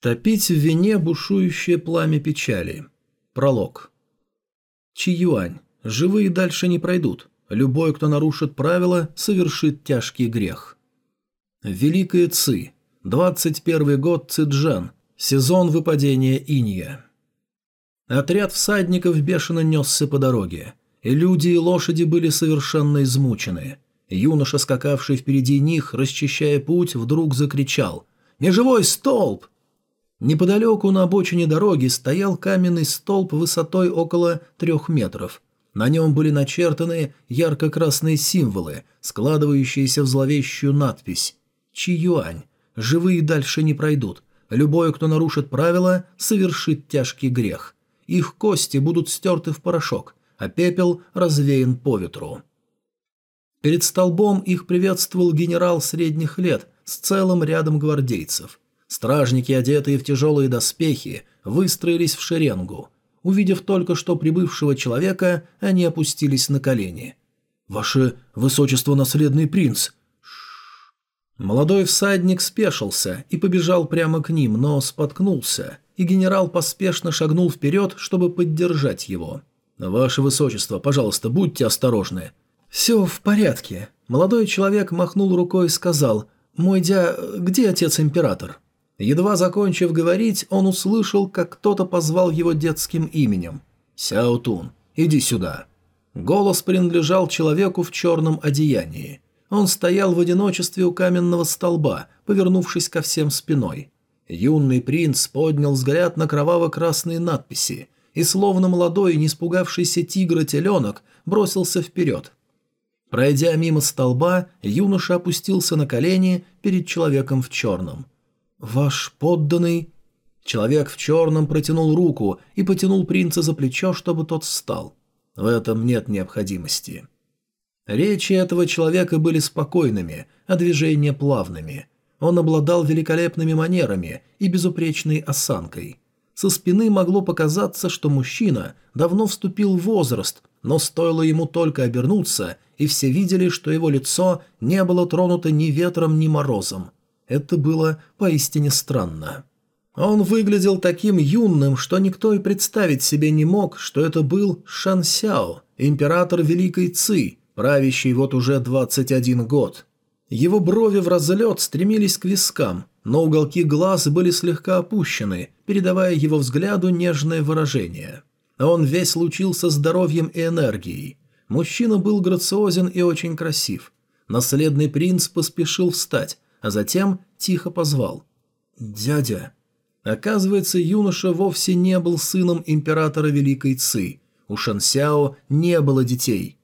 Топить в вине бушующее пламя печали. Пролог. Чиюань. Живые дальше не пройдут. Любой, кто нарушит правила, совершит тяжкий грех. Великая Ци. 21 год Цзэджан. Сезон выпадения инья. Отряд всадников бешено несся по дороге. И люди и лошади были совершенно измучены. Юноша, скакавший впереди них, расчищая путь, вдруг закричал «Межевой столб! Неподалеку на обочине дороги стоял каменный столб высотой около трех метров. На нем были начертаны ярко-красные символы, складывающиеся в зловещую надпись «Чиюань». Живые дальше не пройдут. Любой, кто нарушит правила, совершит тяжкий грех. Их кости будут стерты в порошок, а пепел развеян по ветру. Перед столбом их приветствовал генерал средних лет с целым рядом гвардейцев. Стражники, одетые в тяжелые доспехи, выстроились в шеренгу. Увидев только что прибывшего человека, они опустились на колени. «Ваше высочество, наследный принц!» Молодой всадник спешился и побежал прямо к ним, но споткнулся, и генерал поспешно шагнул вперед, чтобы поддержать его. «Ваше высочество, пожалуйста, будьте осторожны». «Все в порядке». Молодой человек махнул рукой и сказал, «Мой дя... где отец-император?» Едва закончив говорить, он услышал, как кто-то позвал его детским именем. «Сяо Тун, иди сюда». Голос принадлежал человеку в черном одеянии. Он стоял в одиночестве у каменного столба, повернувшись ко всем спиной. Юный принц поднял взгляд на кроваво-красные надписи и, словно молодой, не испугавшийся тигра-теленок, бросился вперед. Пройдя мимо столба, юноша опустился на колени перед человеком в черном. «Ваш подданный...» Человек в черном протянул руку и потянул принца за плечо, чтобы тот встал. В этом нет необходимости. Речи этого человека были спокойными, а движения плавными. Он обладал великолепными манерами и безупречной осанкой. Со спины могло показаться, что мужчина давно вступил в возраст, но стоило ему только обернуться, и все видели, что его лицо не было тронуто ни ветром, ни морозом. Это было поистине странно. Он выглядел таким юным, что никто и представить себе не мог, что это был Шан Сяо, император Великой Ци, правящий вот уже 21 год. Его брови в разлет стремились к вискам, но уголки глаз были слегка опущены, передавая его взгляду нежное выражение. Он весь лучился здоровьем и энергией. Мужчина был грациозен и очень красив. Наследный принц поспешил встать, а затем тихо позвал. «Дядя». Оказывается, юноша вовсе не был сыном императора Великой Ци. У Шансяо не было детей.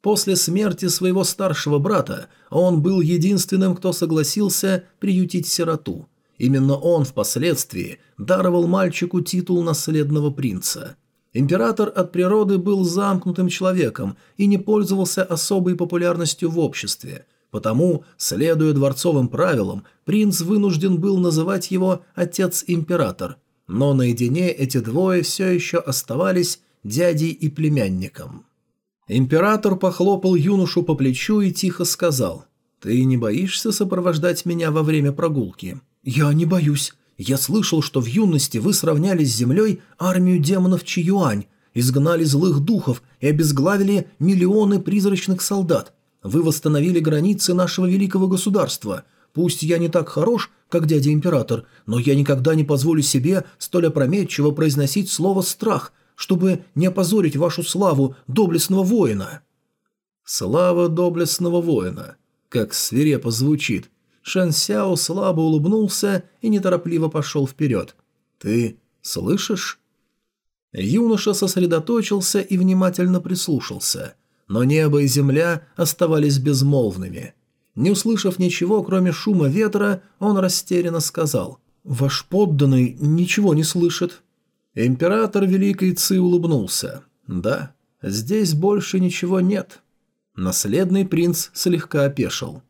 После смерти своего старшего брата он был единственным, кто согласился приютить сироту. Именно он впоследствии даровал мальчику титул наследного принца. Император от природы был замкнутым человеком и не пользовался особой популярностью в обществе, Потому, следуя дворцовым правилам, принц вынужден был называть его «отец-император», но наедине эти двое все еще оставались дядей и племянником. Император похлопал юношу по плечу и тихо сказал, «Ты не боишься сопровождать меня во время прогулки?» «Я не боюсь. Я слышал, что в юности вы сравняли с землей армию демонов Чиюань, изгнали злых духов и обезглавили миллионы призрачных солдат. Вы восстановили границы нашего великого государства. Пусть я не так хорош, как дядя-император, но я никогда не позволю себе столь опрометчиво произносить слово «страх», чтобы не опозорить вашу славу доблестного воина». «Слава доблестного воина», как свирепо звучит. Шэн Сяо слабо улыбнулся и неторопливо пошел вперед. «Ты слышишь?» Юноша сосредоточился и внимательно прислушался – но небо и земля оставались безмолвными. Не услышав ничего, кроме шума ветра, он растерянно сказал «Ваш подданный ничего не слышит». Император Великой Ци улыбнулся. «Да, здесь больше ничего нет». Наследный принц слегка опешил.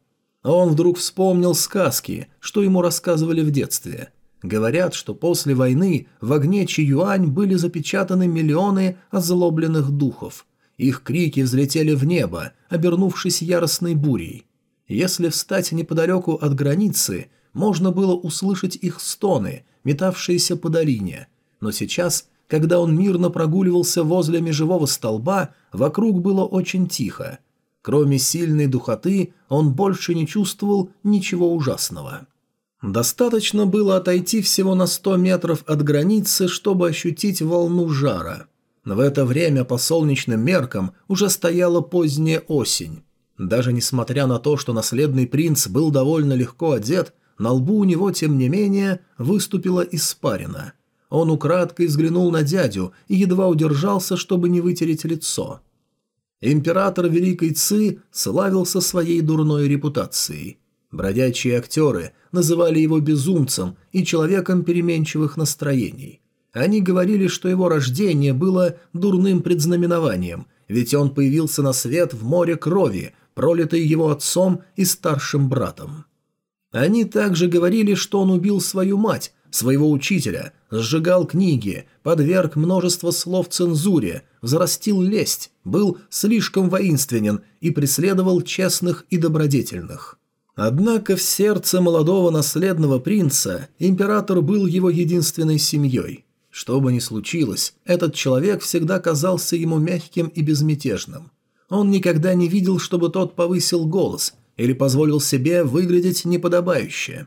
Он вдруг вспомнил сказки, что ему рассказывали в детстве. Говорят, что после войны в огне Чиюань были запечатаны миллионы озлобленных духов – их крики взлетели в небо, обернувшись яростной бурей. Если встать неподалеку от границы, можно было услышать их стоны, метавшиеся по долине. Но сейчас, когда он мирно прогуливался возле межевого столба, вокруг было очень тихо. Кроме сильной духоты, он больше не чувствовал ничего ужасного. Достаточно было отойти всего на сто метров от границы, чтобы ощутить волну жара. В это время по солнечным меркам уже стояла поздняя осень. Даже несмотря на то, что наследный принц был довольно легко одет, на лбу у него, тем не менее, выступила испарина. Он украдкой взглянул на дядю и едва удержался, чтобы не вытереть лицо. Император Великой Ци славился своей дурной репутацией. Бродячие актеры называли его безумцем и человеком переменчивых настроений. Они говорили, что его рождение было дурным предзнаменованием, ведь он появился на свет в море крови, пролитой его отцом и старшим братом. Они также говорили, что он убил свою мать, своего учителя, сжигал книги, подверг множество слов цензуре, взрастил лесть, был слишком воинственен и преследовал честных и добродетельных. Однако в сердце молодого наследного принца император был его единственной семьей. Что бы ни случилось, этот человек всегда казался ему мягким и безмятежным. Он никогда не видел, чтобы тот повысил голос или позволил себе выглядеть неподобающе.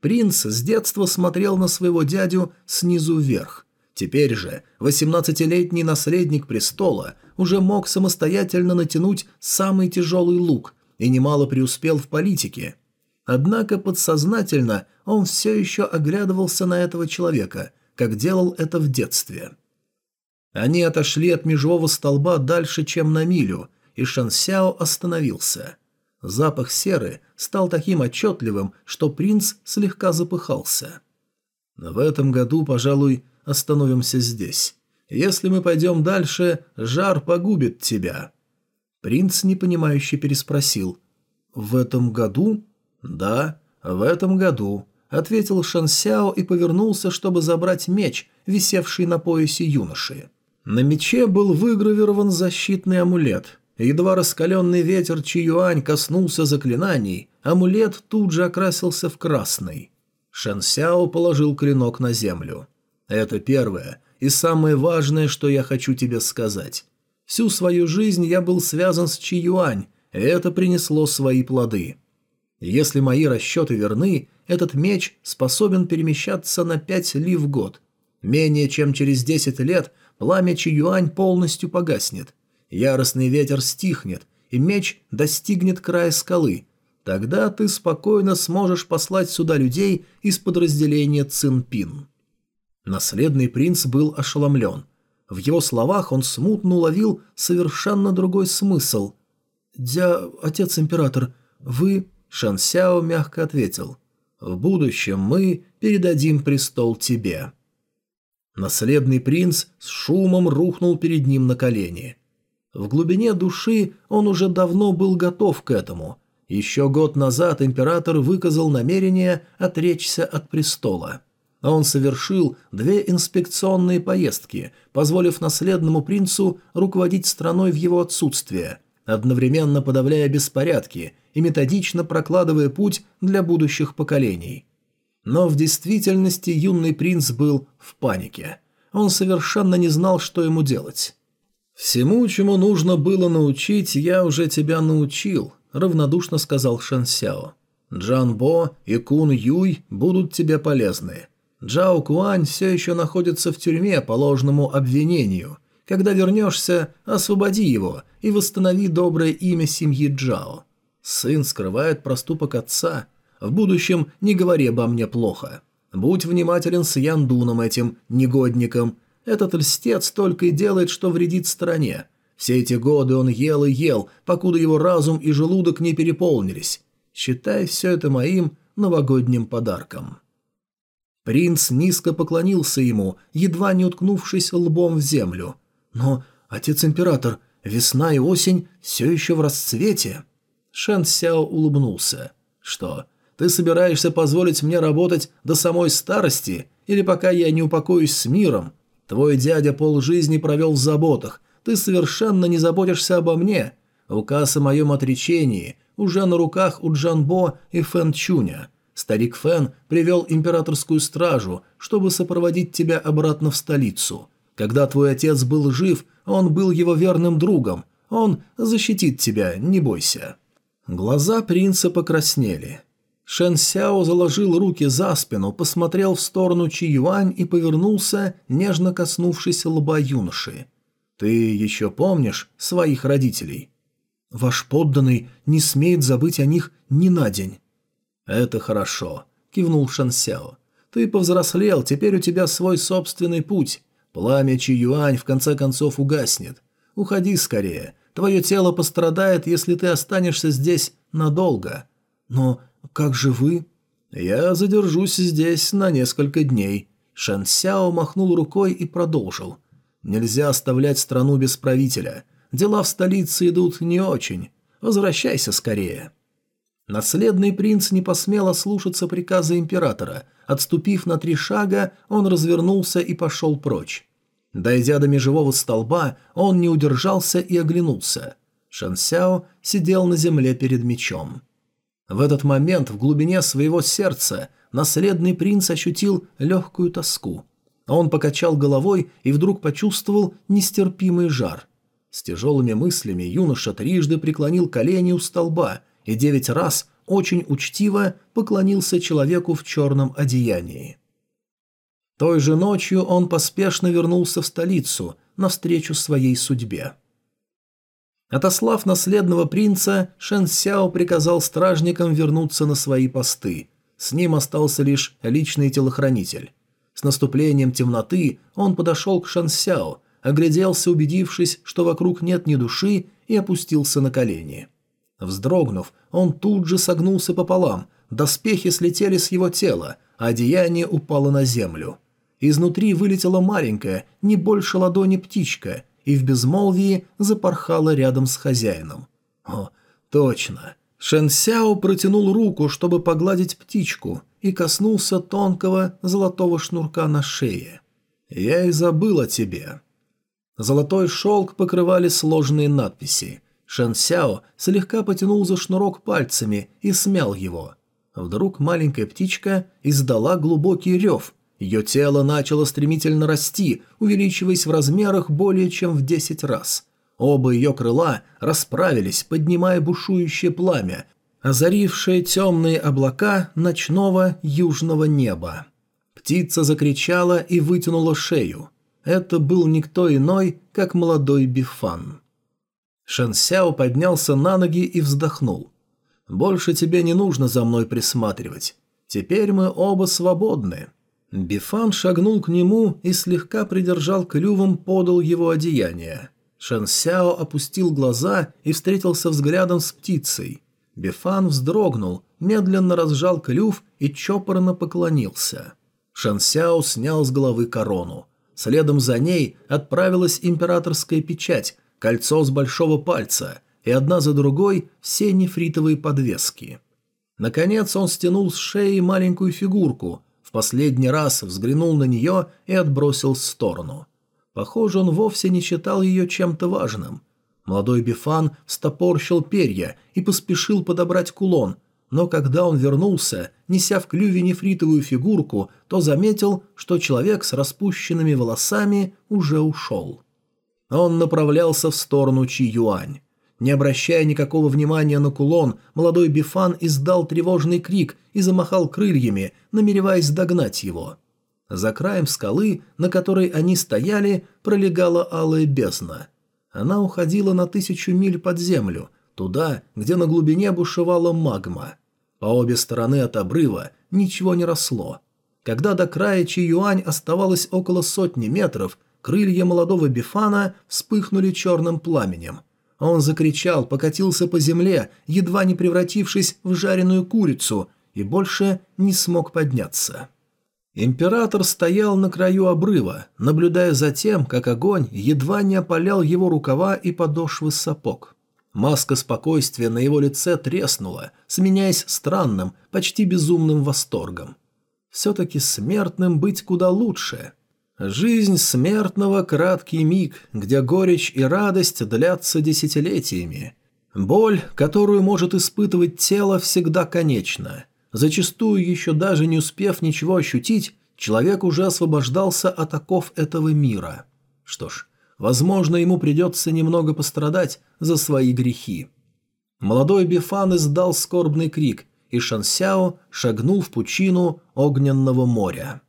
Принц с детства смотрел на своего дядю снизу вверх. Теперь же 18-летний наследник престола уже мог самостоятельно натянуть самый тяжелый лук – и немало преуспел в политике. Однако подсознательно он все еще оглядывался на этого человека, как делал это в детстве. Они отошли от межевого столба дальше, чем на милю, и Шансяо остановился. Запах серы стал таким отчетливым, что принц слегка запыхался. В этом году, пожалуй, остановимся здесь. Если мы пойдем дальше, жар погубит тебя. Принц непонимающе переспросил. «В этом году?» «Да, в этом году», — ответил Шансяо и повернулся, чтобы забрать меч, висевший на поясе юноши. На мече был выгравирован защитный амулет. Едва раскаленный ветер Чиюань коснулся заклинаний, амулет тут же окрасился в красный. Шансяо положил клинок на землю. «Это первое и самое важное, что я хочу тебе сказать. Всю свою жизнь я был связан с Чиюань, и это принесло свои плоды. Если мои расчеты верны, этот меч способен перемещаться на пять ли в год. Менее чем через десять лет пламя Чиюань полностью погаснет. Яростный ветер стихнет, и меч достигнет края скалы. Тогда ты спокойно сможешь послать сюда людей из подразделения Цинпин. Наследный принц был ошеломлен. В его словах он смутно уловил совершенно другой смысл. «Дя... отец-император, вы...» Шан Сяо мягко ответил. «В будущем мы передадим престол тебе». Наследный принц с шумом рухнул перед ним на колени. В глубине души он уже давно был готов к этому. Еще год назад император выказал намерение отречься от престола а он совершил две инспекционные поездки, позволив наследному принцу руководить страной в его отсутствие, одновременно подавляя беспорядки и методично прокладывая путь для будущих поколений. Но в действительности юный принц был в панике. Он совершенно не знал, что ему делать. «Всему, чему нужно было научить, я уже тебя научил», – равнодушно сказал Шан Сяо. «Джан Бо и Кун Юй будут тебе полезны. Джао Куань все еще находится в тюрьме по ложному обвинению. Когда вернешься, освободи его и восстанови доброе имя семьи Джао. Сын скрывает проступок отца. В будущем не говори обо мне плохо. Будь внимателен с Яндуном этим негодником. Этот льстец только и делает, что вредит стране. Все эти годы он ел и ел, покуда его разум и желудок не переполнились. Считай все это моим новогодним подарком. Принц низко поклонился ему, едва не уткнувшись лбом в землю. «Но, отец-император, весна и осень все еще в расцвете». Шэн Сяо улыбнулся. «Что, ты собираешься позволить мне работать до самой старости, или пока я не упокоюсь с миром? Твой дядя полжизни провел в заботах, ты совершенно не заботишься обо мне. Указ о моем отречении уже на руках у Джанбо и Фэн Чуня. Старик Фэн привел императорскую стражу, чтобы сопроводить тебя обратно в столицу. Когда твой отец был жив, он был его верным другом. Он защитит тебя, не бойся». Глаза принца покраснели. Шэн Сяо заложил руки за спину, посмотрел в сторону Чи Юань и повернулся, нежно коснувшись лба юноши. «Ты еще помнишь своих родителей?» «Ваш подданный не смеет забыть о них ни на день». «Это хорошо», — кивнул Шэн Сяо. «Ты повзрослел, теперь у тебя свой собственный путь. Пламя Чи Юань в конце концов угаснет. Уходи скорее. Твое тело пострадает, если ты останешься здесь надолго. Но как же вы? Я задержусь здесь на несколько дней. Шэн Сяо махнул рукой и продолжил. Нельзя оставлять страну без правителя. Дела в столице идут не очень. Возвращайся скорее. Наследный принц не посмел ослушаться приказа императора. Отступив на три шага, он развернулся и пошел прочь. Дойдя до межевого столба, он не удержался и оглянулся. Шансяо сидел на земле перед мечом. В этот момент в глубине своего сердца наследный принц ощутил легкую тоску. Он покачал головой и вдруг почувствовал нестерпимый жар. С тяжелыми мыслями юноша трижды преклонил колени у столба и девять раз очень учтиво поклонился человеку в черном одеянии. Той же ночью он поспешно вернулся в столицу, навстречу своей судьбе. Отослав наследного принца, Шэн Сяо приказал стражникам вернуться на свои посты. С ним остался лишь личный телохранитель. С наступлением темноты он подошел к Шэн Сяо, огляделся, убедившись, что вокруг нет ни души, и опустился на колени. Вздрогнув, он тут же согнулся пополам, доспехи слетели с его тела, а одеяние упало на землю – Изнутри вылетела маленькая, не больше ладони птичка, и в безмолвии запорхала рядом с хозяином. О, точно. Шэн Сяо протянул руку, чтобы погладить птичку, и коснулся тонкого золотого шнурка на шее. «Я и забыл о тебе». Золотой шелк покрывали сложные надписи. Шэн Сяо слегка потянул за шнурок пальцами и смял его. Вдруг маленькая птичка издала глубокий рев – ее тело начало стремительно расти, увеличиваясь в размерах более чем в десять раз. Оба ее крыла расправились, поднимая бушующее пламя, озарившее темные облака ночного южного неба. Птица закричала и вытянула шею. Это был никто иной, как молодой Бифан. Шэнсяо поднялся на ноги и вздохнул. «Больше тебе не нужно за мной присматривать. Теперь мы оба свободны». Бифан шагнул к нему и слегка придержал клювом подол его одеяния. Шэнсяо опустил глаза и встретился взглядом с птицей. Бифан вздрогнул, медленно разжал клюв и чопорно поклонился. Шэнсяо снял с головы корону. Следом за ней отправилась императорская печать, кольцо с большого пальца и одна за другой все нефритовые подвески. Наконец он стянул с шеи маленькую фигурку – в последний раз взглянул на нее и отбросил в сторону. Похоже, он вовсе не считал ее чем-то важным. Молодой Бифан стопорщил перья и поспешил подобрать кулон, но когда он вернулся, неся в клюве нефритовую фигурку, то заметил, что человек с распущенными волосами уже ушел. Он направлялся в сторону Чи Юань. Не обращая никакого внимания на кулон, молодой Бифан издал тревожный крик и замахал крыльями, намереваясь догнать его. За краем скалы, на которой они стояли, пролегала алая бездна. Она уходила на тысячу миль под землю, туда, где на глубине бушевала магма. По обе стороны от обрыва ничего не росло. Когда до края Чиюань оставалось около сотни метров, крылья молодого Бифана вспыхнули черным пламенем – он закричал, покатился по земле, едва не превратившись в жареную курицу, и больше не смог подняться. Император стоял на краю обрыва, наблюдая за тем, как огонь едва не опалял его рукава и подошвы сапог. Маска спокойствия на его лице треснула, сменяясь странным, почти безумным восторгом. Все-таки смертным быть куда лучше – Жизнь смертного – краткий миг, где горечь и радость длятся десятилетиями. Боль, которую может испытывать тело, всегда конечна. Зачастую, еще даже не успев ничего ощутить, человек уже освобождался от оков этого мира. Что ж, возможно, ему придется немного пострадать за свои грехи. Молодой Бифан издал скорбный крик, и Шансяо шагнул в пучину огненного моря.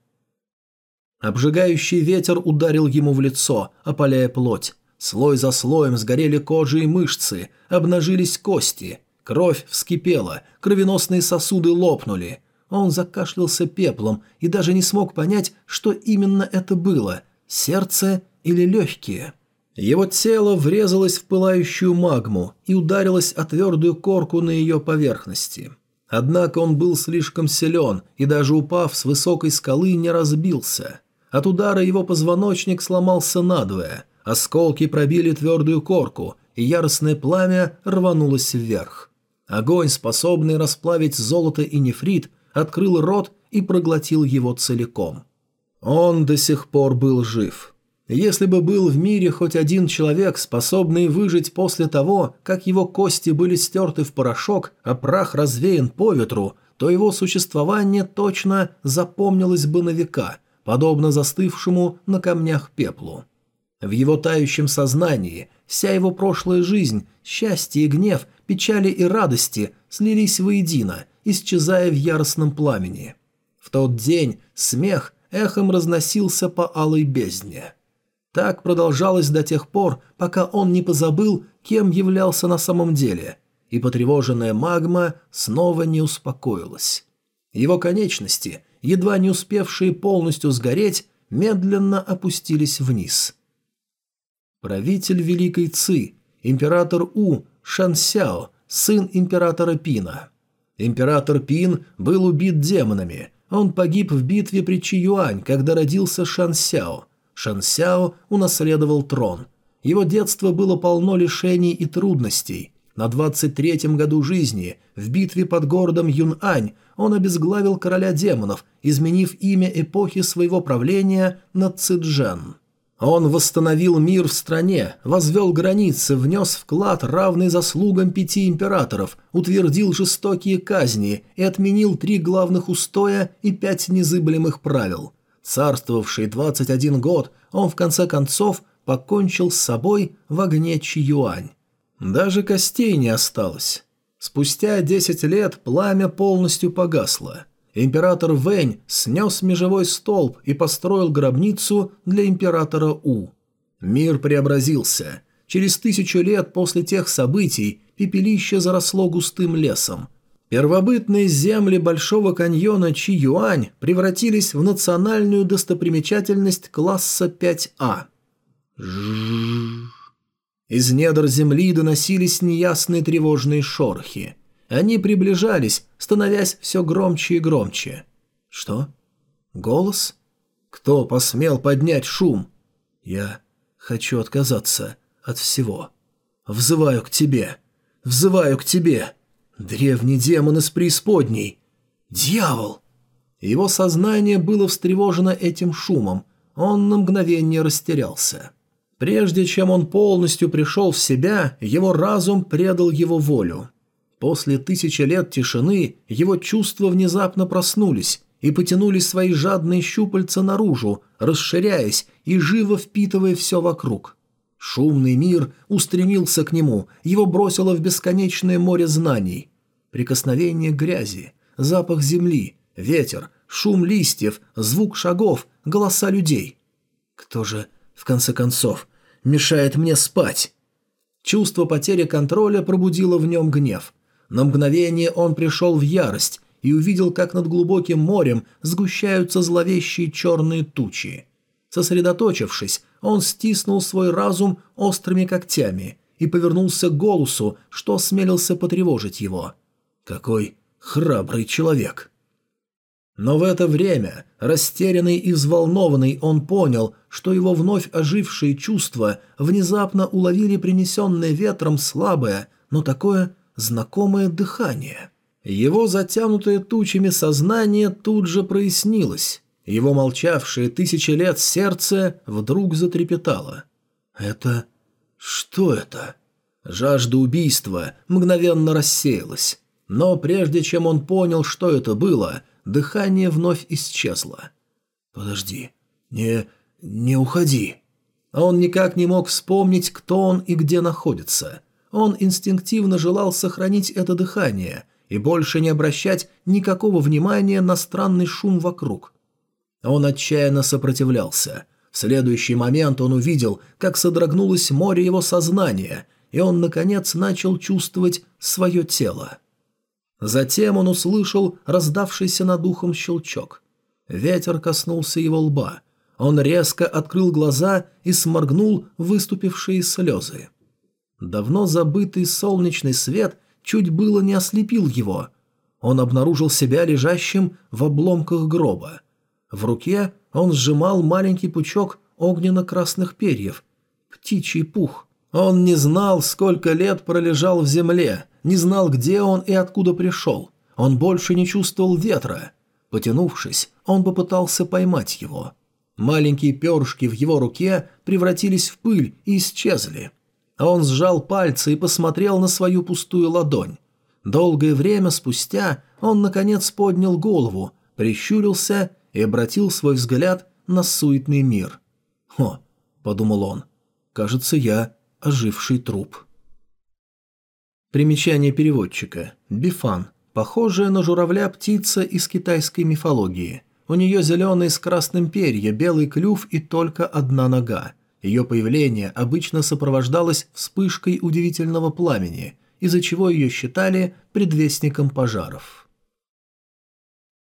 Обжигающий ветер ударил ему в лицо, опаляя плоть. Слой за слоем сгорели кожи и мышцы, обнажились кости. Кровь вскипела, кровеносные сосуды лопнули. Он закашлялся пеплом и даже не смог понять, что именно это было – сердце или легкие. Его тело врезалось в пылающую магму и ударилось о твердую корку на ее поверхности. Однако он был слишком силен и даже упав с высокой скалы не разбился. От удара его позвоночник сломался надвое, осколки пробили твердую корку, и яростное пламя рванулось вверх. Огонь, способный расплавить золото и нефрит, открыл рот и проглотил его целиком. Он до сих пор был жив. Если бы был в мире хоть один человек, способный выжить после того, как его кости были стерты в порошок, а прах развеян по ветру, то его существование точно запомнилось бы на века, подобно застывшему на камнях пеплу. В его тающем сознании вся его прошлая жизнь, счастье и гнев, печали и радости слились воедино, исчезая в яростном пламени. В тот день смех эхом разносился по алой бездне. Так продолжалось до тех пор, пока он не позабыл, кем являлся на самом деле, и потревоженная магма снова не успокоилась. Его конечности, едва не успевшие полностью сгореть, медленно опустились вниз. Правитель Великой Ци, император У, Шансяо, сын императора Пина. Император Пин был убит демонами. Он погиб в битве при Чиюань, когда родился Шансяо – Шансяо унаследовал трон. Его детство было полно лишений и трудностей. На 23-м году жизни, в битве под городом Юн'ань, он обезглавил короля демонов, изменив имя эпохи своего правления на Цзэджэн. Он восстановил мир в стране, возвел границы, внес вклад, равный заслугам пяти императоров, утвердил жестокие казни и отменил три главных устоя и пять незыблемых правил – Царствовавший 21 год, он в конце концов покончил с собой в огне Чиюань. Даже костей не осталось. Спустя 10 лет пламя полностью погасло. Император Вэнь снес межевой столб и построил гробницу для императора У. Мир преобразился. Через тысячу лет после тех событий пепелище заросло густым лесом – Первобытные земли Большого каньона Чи-Юань превратились в национальную достопримечательность класса 5А. Из недр земли доносились неясные тревожные шорохи. Они приближались, становясь все громче и громче. Что? Голос? Кто посмел поднять шум? Я хочу отказаться от всего. Взываю к тебе. Взываю к тебе. Древний демон из преисподней. Дьявол! Его сознание было встревожено этим шумом. Он на мгновение растерялся. Прежде чем он полностью пришел в себя, его разум предал его волю. После тысячи лет тишины его чувства внезапно проснулись и потянули свои жадные щупальца наружу, расширяясь и живо впитывая все вокруг. Шумный мир устремился к нему, его бросило в бесконечное море знаний. Прикосновение грязи, запах земли, ветер, шум листьев, звук шагов, голоса людей. Кто же, в конце концов, мешает мне спать? Чувство потери контроля пробудило в нем гнев. На мгновение он пришел в ярость и увидел, как над глубоким морем сгущаются зловещие черные тучи. Сосредоточившись, он стиснул свой разум острыми когтями и повернулся к голосу, что осмелился потревожить его. Какой храбрый человек! Но в это время, растерянный и взволнованный, он понял, что его вновь ожившие чувства внезапно уловили принесенное ветром слабое, но такое знакомое дыхание. Его затянутое тучами сознание тут же прояснилось. Его молчавшее тысячи лет сердце вдруг затрепетало. «Это... что это?» Жажда убийства мгновенно рассеялась. Но прежде чем он понял, что это было, дыхание вновь исчезло. «Подожди, не... не уходи». Он никак не мог вспомнить, кто он и где находится. Он инстинктивно желал сохранить это дыхание и больше не обращать никакого внимания на странный шум вокруг. Он отчаянно сопротивлялся. В следующий момент он увидел, как содрогнулось море его сознания, и он, наконец, начал чувствовать свое тело. Затем он услышал раздавшийся над ухом щелчок. Ветер коснулся его лба. Он резко открыл глаза и сморгнул выступившие слезы. Давно забытый солнечный свет чуть было не ослепил его. Он обнаружил себя лежащим в обломках гроба. В руке он сжимал маленький пучок огненно-красных перьев. Птичий пух. Он не знал, сколько лет пролежал в земле, не знал, где он и откуда пришел. Он больше не чувствовал ветра. Потянувшись, он попытался поймать его. Маленькие перышки в его руке превратились в пыль и исчезли. Он сжал пальцы и посмотрел на свою пустую ладонь. Долгое время спустя он, наконец, поднял голову, прищурился и обратил свой взгляд на суетный мир. «Хо», — подумал он, — «кажется, я оживший труп». Примечание переводчика. Бифан. Похожая на журавля птица из китайской мифологии. У нее зеленые с красным перья, белый клюв и только одна нога. Ее появление обычно сопровождалось вспышкой удивительного пламени, из-за чего ее считали предвестником пожаров.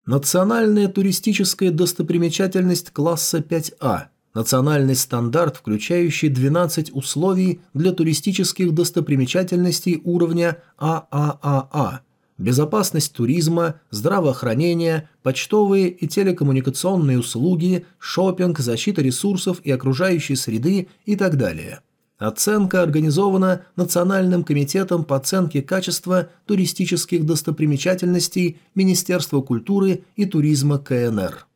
Национальная туристическая достопримечательность класса 5А – национальный стандарт, включающий 12 условий для туристических достопримечательностей уровня АААА – безопасность туризма, здравоохранение, почтовые и телекоммуникационные услуги, шопинг, защита ресурсов и окружающей среды и так далее. Оценка организована Национальным комитетом по оценке качества туристических достопримечательностей Министерства культуры и туризма КНР.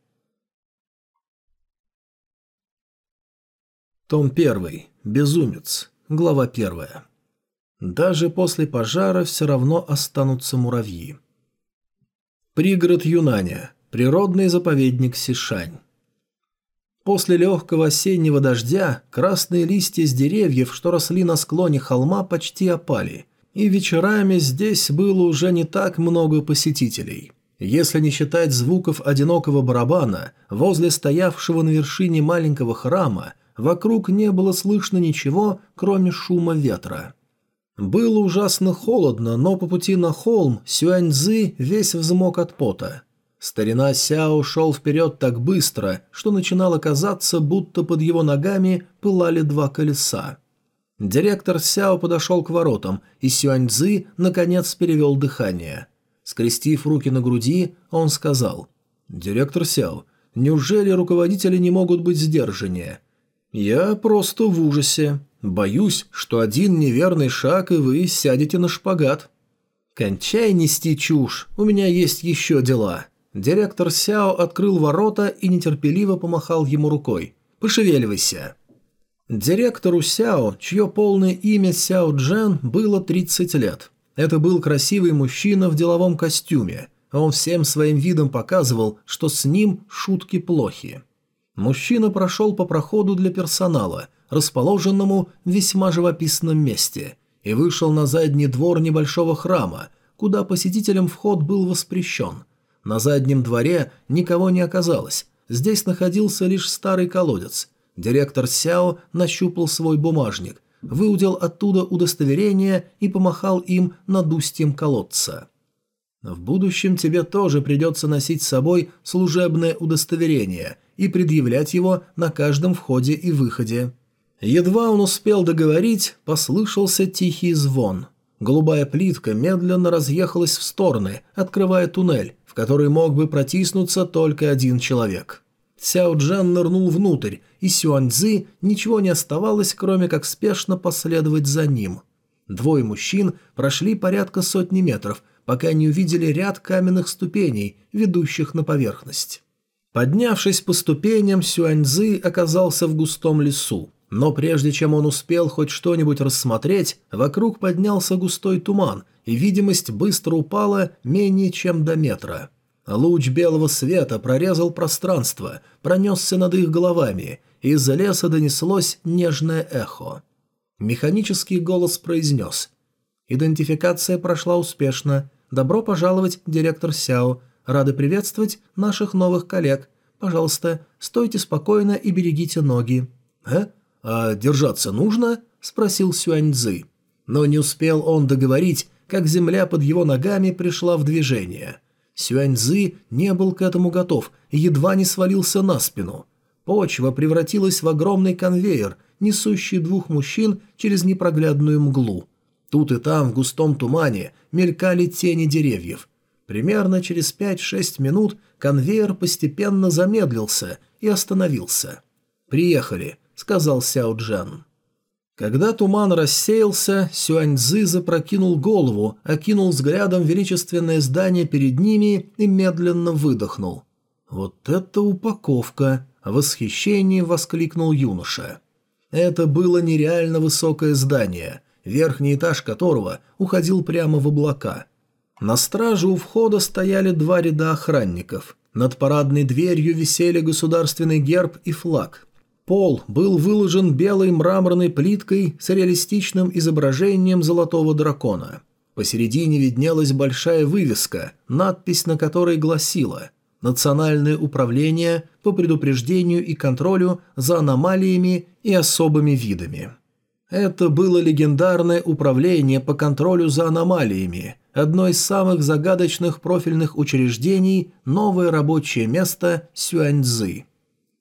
Том 1. Безумец. Глава 1. Даже после пожара все равно останутся муравьи. Пригород Юнаня. Природный заповедник Сишань. После легкого осеннего дождя красные листья с деревьев, что росли на склоне холма, почти опали, и вечерами здесь было уже не так много посетителей. Если не считать звуков одинокого барабана, возле стоявшего на вершине маленького храма, вокруг не было слышно ничего, кроме шума ветра. Было ужасно холодно, но по пути на холм Сюаньзы весь взмок от пота. Старина Сяо шел вперед так быстро, что начинало казаться, будто под его ногами пылали два колеса. Директор Сяо подошел к воротам, и Сюаньзы наконец перевел дыхание. Скрестив руки на груди, он сказал, «Директор Сяо, неужели руководители не могут быть сдержаннее? Я просто в ужасе. Боюсь, что один неверный шаг, и вы сядете на шпагат. Кончай нести чушь, у меня есть еще дела. Директор Сяо открыл ворота и нетерпеливо помахал ему рукой. Пошевеливайся. Директору Сяо, чье полное имя Сяо Джен, было 30 лет. Это был красивый мужчина в деловом костюме. Он всем своим видом показывал, что с ним шутки плохи. Мужчина прошел по проходу для персонала – расположенному в весьма живописном месте, и вышел на задний двор небольшого храма, куда посетителям вход был воспрещен. На заднем дворе никого не оказалось, здесь находился лишь старый колодец. Директор Сяо нащупал свой бумажник, выудил оттуда удостоверение и помахал им над устьем колодца. В будущем тебе тоже придется носить с собой служебное удостоверение и предъявлять его на каждом входе и выходе. Едва он успел договорить, послышался тихий звон. Голубая плитка медленно разъехалась в стороны, открывая туннель, в который мог бы протиснуться только один человек. Сяо Джан нырнул внутрь, и Сюань Цзы ничего не оставалось, кроме как спешно последовать за ним. Двое мужчин прошли порядка сотни метров, пока не увидели ряд каменных ступеней, ведущих на поверхность. Поднявшись по ступеням, Сюань Цзы оказался в густом лесу. Но прежде чем он успел хоть что-нибудь рассмотреть, вокруг поднялся густой туман, и видимость быстро упала менее чем до метра. Луч белого света прорезал пространство, пронесся над их головами, и из-за леса донеслось нежное эхо. Механический голос произнес. «Идентификация прошла успешно. Добро пожаловать, директор Сяо. Рады приветствовать наших новых коллег. Пожалуйста, стойте спокойно и берегите ноги». «Э? А держаться нужно?» – спросил Сюаньцзы. Но не успел он договорить, как земля под его ногами пришла в движение. Сюаньзы не был к этому готов и едва не свалился на спину. Почва превратилась в огромный конвейер, несущий двух мужчин через непроглядную мглу. Тут и там в густом тумане мелькали тени деревьев. Примерно через 5-6 минут конвейер постепенно замедлился и остановился. «Приехали», — сказал Сяо Джан. Когда туман рассеялся, Сюаньзы запрокинул голову, окинул взглядом величественное здание перед ними и медленно выдохнул. «Вот это упаковка!» — в восхищении воскликнул юноша. Это было нереально высокое здание, верхний этаж которого уходил прямо в облака. На страже у входа стояли два ряда охранников. Над парадной дверью висели государственный герб и флаг. Пол был выложен белой мраморной плиткой с реалистичным изображением золотого дракона. Посередине виднелась большая вывеска, надпись на которой гласила «Национальное управление по предупреждению и контролю за аномалиями и особыми видами». Это было легендарное управление по контролю за аномалиями, одно из самых загадочных профильных учреждений, новое рабочее место Сюаньцзы.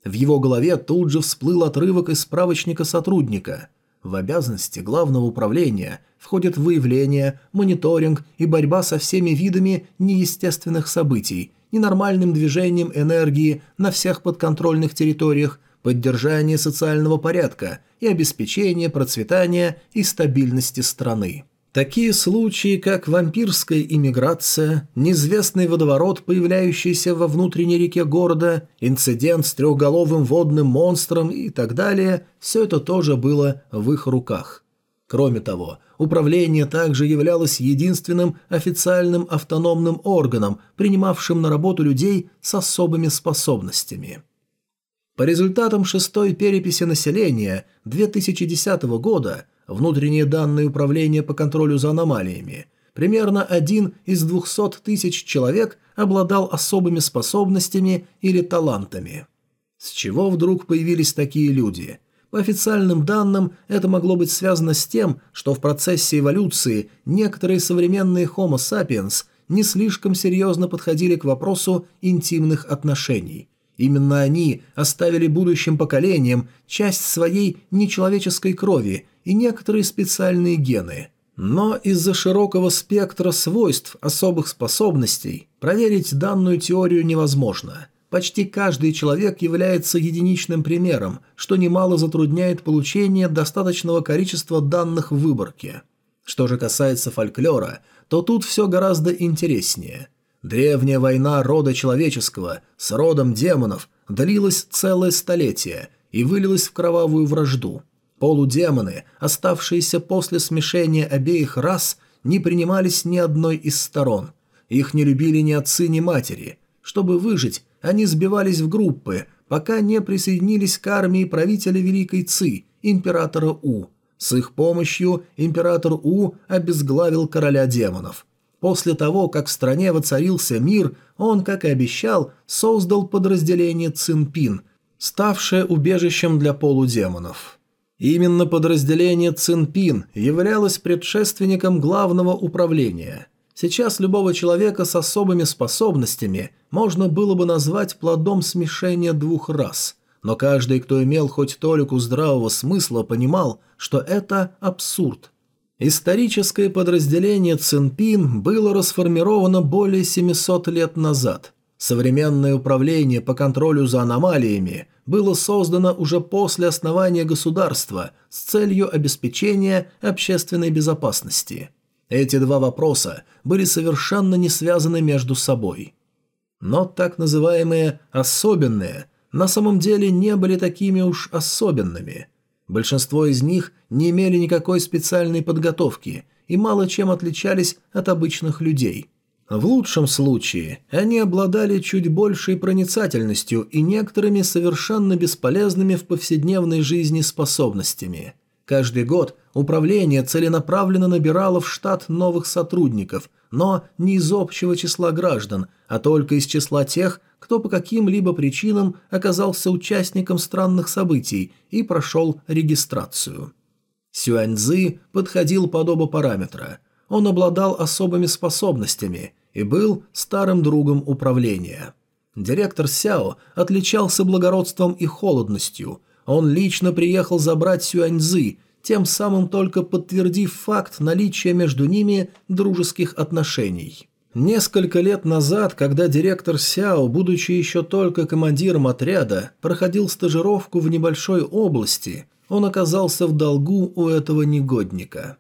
В его голове тут же всплыл отрывок из справочника сотрудника. В обязанности главного управления входят выявление, мониторинг и борьба со всеми видами неестественных событий, ненормальным движением энергии на всех подконтрольных территориях, поддержание социального порядка и обеспечение процветания и стабильности страны. Такие случаи, как вампирская иммиграция, неизвестный водоворот, появляющийся во внутренней реке города, инцидент с трехголовым водным монстром и так далее, все это тоже было в их руках. Кроме того, управление также являлось единственным официальным автономным органом, принимавшим на работу людей с особыми способностями. По результатам шестой переписи населения 2010 года – внутренние данные управления по контролю за аномалиями. Примерно один из 200 тысяч человек обладал особыми способностями или талантами. С чего вдруг появились такие люди? По официальным данным, это могло быть связано с тем, что в процессе эволюции некоторые современные Homo sapiens не слишком серьезно подходили к вопросу интимных отношений. Именно они оставили будущим поколениям часть своей нечеловеческой крови и некоторые специальные гены. Но из-за широкого спектра свойств особых способностей проверить данную теорию невозможно. Почти каждый человек является единичным примером, что немало затрудняет получение достаточного количества данных в выборке. Что же касается фольклора, то тут все гораздо интереснее. Древняя война рода человеческого с родом демонов длилась целое столетие и вылилась в кровавую вражду – Полудемоны, оставшиеся после смешения обеих рас, не принимались ни одной из сторон. Их не любили ни отцы, ни матери. Чтобы выжить, они сбивались в группы, пока не присоединились к армии правителя Великой Ци, императора У. С их помощью император У обезглавил короля демонов. После того, как в стране воцарился мир, он, как и обещал, создал подразделение Цинпин, ставшее убежищем для полудемонов. Именно подразделение Цинпин являлось предшественником главного управления. Сейчас любого человека с особыми способностями можно было бы назвать плодом смешения двух рас, но каждый, кто имел хоть толику здравого смысла, понимал, что это абсурд. Историческое подразделение Цинпин было расформировано более 700 лет назад. Современное управление по контролю за аномалиями – было создано уже после основания государства с целью обеспечения общественной безопасности. Эти два вопроса были совершенно не связаны между собой. Но так называемые «особенные» на самом деле не были такими уж особенными. Большинство из них не имели никакой специальной подготовки и мало чем отличались от обычных людей. В лучшем случае они обладали чуть большей проницательностью и некоторыми совершенно бесполезными в повседневной жизни способностями. Каждый год управление целенаправленно набирало в штат новых сотрудников, но не из общего числа граждан, а только из числа тех, кто по каким-либо причинам оказался участником странных событий и прошел регистрацию. Сюаньзы подходил под оба параметра. Он обладал особыми способностями и был старым другом управления. Директор Сяо отличался благородством и холодностью. Он лично приехал забрать Сюаньзы, тем самым только подтвердив факт наличия между ними дружеских отношений. Несколько лет назад, когда директор Сяо, будучи еще только командиром отряда, проходил стажировку в небольшой области, он оказался в долгу у этого негодника.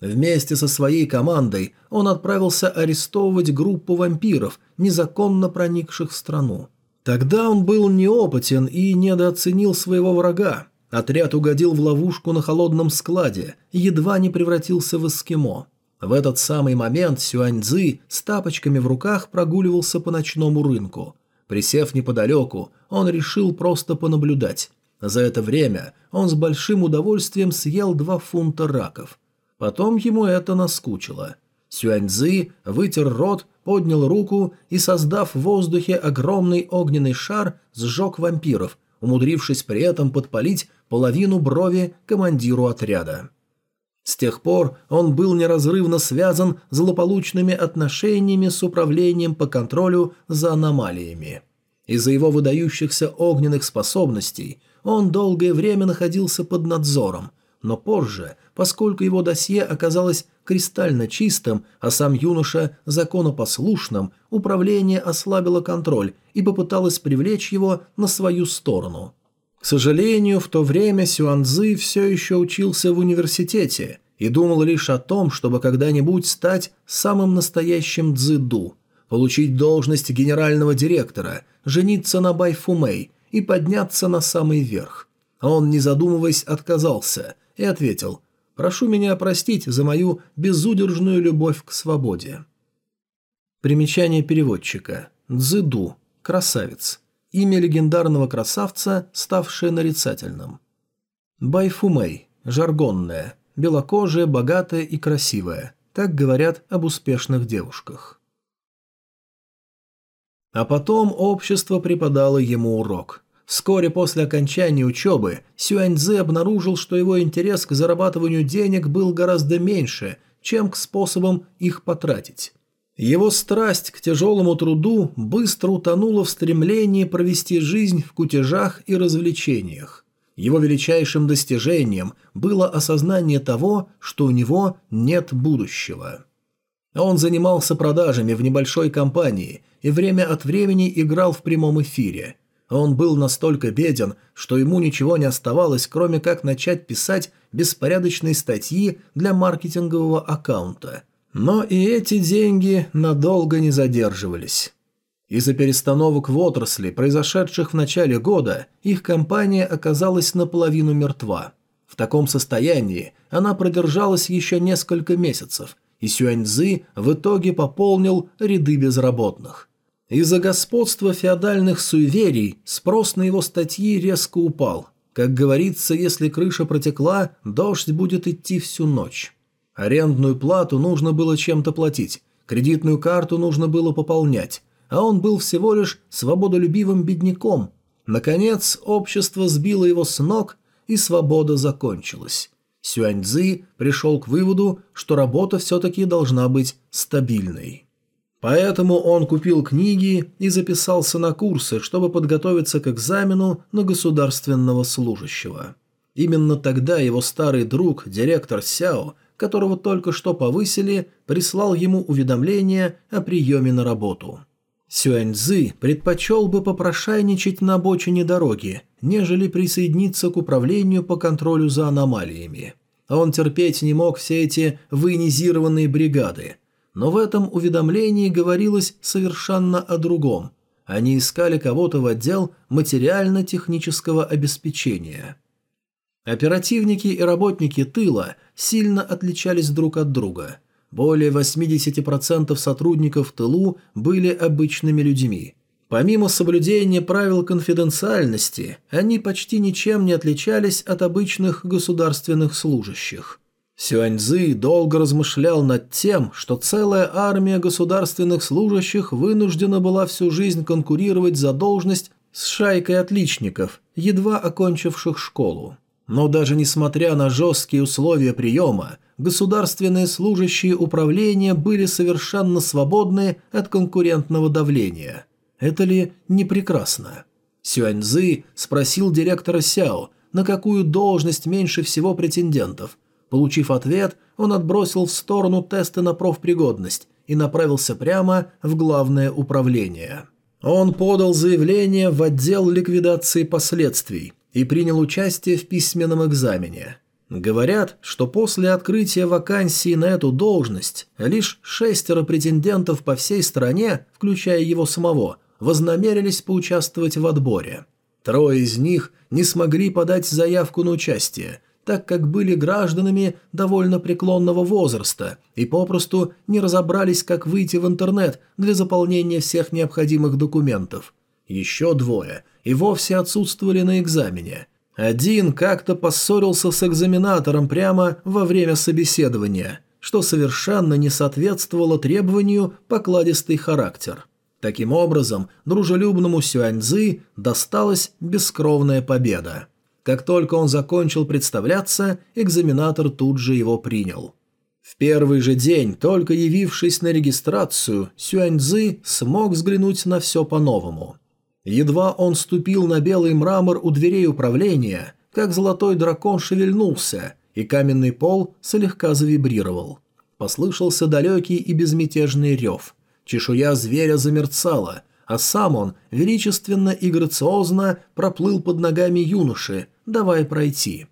Вместе со своей командой он отправился арестовывать группу вампиров, незаконно проникших в страну. Тогда он был неопытен и недооценил своего врага. Отряд угодил в ловушку на холодном складе, едва не превратился в эскимо – в этот самый момент Сюаньцзы с тапочками в руках прогуливался по ночному рынку. Присев неподалеку, он решил просто понаблюдать. За это время он с большим удовольствием съел два фунта раков. Потом ему это наскучило. Сюаньцзы вытер рот, поднял руку и, создав в воздухе огромный огненный шар, сжег вампиров, умудрившись при этом подпалить половину брови командиру отряда. С тех пор он был неразрывно связан злополучными отношениями с управлением по контролю за аномалиями. Из-за его выдающихся огненных способностей он долгое время находился под надзором, но позже, поскольку его досье оказалось кристально чистым, а сам юноша законопослушным, управление ослабило контроль и попыталось привлечь его на свою сторону – к сожалению, в то время Сюанзы все еще учился в университете и думал лишь о том, чтобы когда-нибудь стать самым настоящим дзыду, получить должность генерального директора, жениться на Байфумей и подняться на самый верх. Он, не задумываясь, отказался и ответил «Прошу меня простить за мою безудержную любовь к свободе». Примечание переводчика. Дзыду. Красавец имя легендарного красавца, ставшее нарицательным. Байфумей – жаргонная, белокожая, богатая и красивая. Так говорят об успешных девушках. А потом общество преподало ему урок. Вскоре после окончания учебы Сюаньцзы обнаружил, что его интерес к зарабатыванию денег был гораздо меньше, чем к способам их потратить. Его страсть к тяжелому труду быстро утонула в стремлении провести жизнь в кутежах и развлечениях. Его величайшим достижением было осознание того, что у него нет будущего. Он занимался продажами в небольшой компании и время от времени играл в прямом эфире. Он был настолько беден, что ему ничего не оставалось, кроме как начать писать беспорядочные статьи для маркетингового аккаунта – но и эти деньги надолго не задерживались. Из-за перестановок в отрасли, произошедших в начале года, их компания оказалась наполовину мертва. В таком состоянии она продержалась еще несколько месяцев, и Сюаньзы в итоге пополнил ряды безработных. Из-за господства феодальных суеверий спрос на его статьи резко упал. Как говорится, если крыша протекла, дождь будет идти всю ночь. Арендную плату нужно было чем-то платить, кредитную карту нужно было пополнять, а он был всего лишь свободолюбивым бедняком. Наконец, общество сбило его с ног, и свобода закончилась. Сюаньцзы пришел к выводу, что работа все-таки должна быть стабильной. Поэтому он купил книги и записался на курсы, чтобы подготовиться к экзамену на государственного служащего. Именно тогда его старый друг, директор Сяо, которого только что повысили, прислал ему уведомление о приеме на работу. Сюаньзы предпочел бы попрошайничать на обочине дороги, нежели присоединиться к управлению по контролю за аномалиями. Он терпеть не мог все эти военизированные бригады. Но в этом уведомлении говорилось совершенно о другом. Они искали кого-то в отдел материально-технического обеспечения – Оперативники и работники тыла сильно отличались друг от друга. Более 80% сотрудников тылу были обычными людьми. Помимо соблюдения правил конфиденциальности, они почти ничем не отличались от обычных государственных служащих. Сюаньзы долго размышлял над тем, что целая армия государственных служащих вынуждена была всю жизнь конкурировать за должность с шайкой отличников, едва окончивших школу. Но даже несмотря на жесткие условия приема, государственные служащие управления были совершенно свободны от конкурентного давления. Это ли не прекрасно? Сюаньзы спросил директора Сяо, на какую должность меньше всего претендентов. Получив ответ, он отбросил в сторону тесты на профпригодность и направился прямо в главное управление. Он подал заявление в отдел ликвидации последствий, и принял участие в письменном экзамене. Говорят, что после открытия вакансии на эту должность лишь шестеро претендентов по всей стране, включая его самого, вознамерились поучаствовать в отборе. Трое из них не смогли подать заявку на участие, так как были гражданами довольно преклонного возраста и попросту не разобрались, как выйти в интернет для заполнения всех необходимых документов. Еще двое и вовсе отсутствовали на экзамене. Один как-то поссорился с экзаменатором прямо во время собеседования, что совершенно не соответствовало требованию покладистый характер. Таким образом, дружелюбному Сюаньзы досталась бескровная победа. Как только он закончил представляться, экзаменатор тут же его принял. В первый же день, только явившись на регистрацию, Сюаньзы смог взглянуть на все по-новому – Едва он ступил на белый мрамор у дверей управления, как золотой дракон шевельнулся, и каменный пол слегка завибрировал. Послышался далекий и безмятежный рев. Чешуя зверя замерцала, а сам он величественно и грациозно проплыл под ногами юноши, давай пройти.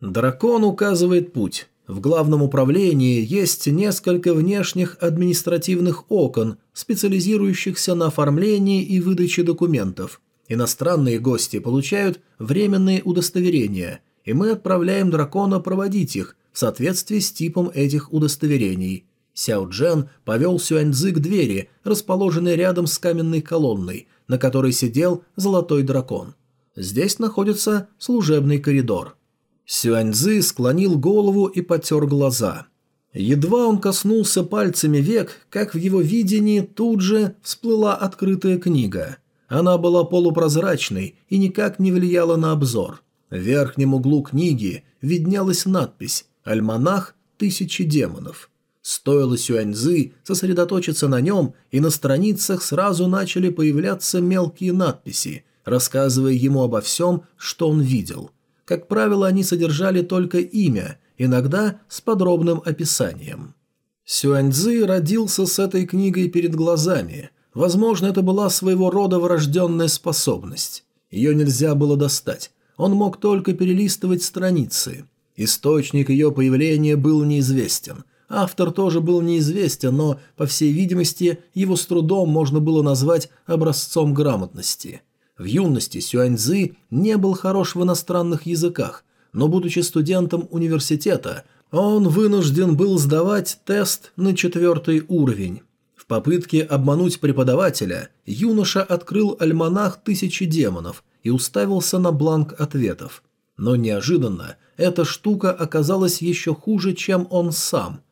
Дракон указывает путь. В главном управлении есть несколько внешних административных окон, специализирующихся на оформлении и выдаче документов. Иностранные гости получают временные удостоверения, и мы отправляем дракона проводить их в соответствии с типом этих удостоверений. Сяо Джен повел Сюаньзы к двери, расположенной рядом с каменной колонной, на которой сидел золотой дракон. Здесь находится служебный коридор. Сюаньзы склонил голову и потер глаза. Едва он коснулся пальцами век, как в его видении тут же всплыла открытая книга. Она была полупрозрачной и никак не влияла на обзор. В верхнем углу книги виднелась надпись «Альманах тысячи демонов». Стоило Сюаньзы сосредоточиться на нем, и на страницах сразу начали появляться мелкие надписи, рассказывая ему обо всем, что он видел – как правило, они содержали только имя, иногда с подробным описанием. Сюаньцзы родился с этой книгой перед глазами. Возможно, это была своего рода врожденная способность. Ее нельзя было достать. Он мог только перелистывать страницы. Источник ее появления был неизвестен. Автор тоже был неизвестен, но, по всей видимости, его с трудом можно было назвать образцом грамотности – в юности Сюаньзы не был хорош в иностранных языках, но, будучи студентом университета, он вынужден был сдавать тест на четвертый уровень. В попытке обмануть преподавателя юноша открыл альманах «Тысячи демонов» и уставился на бланк ответов. Но неожиданно эта штука оказалась еще хуже, чем он сам.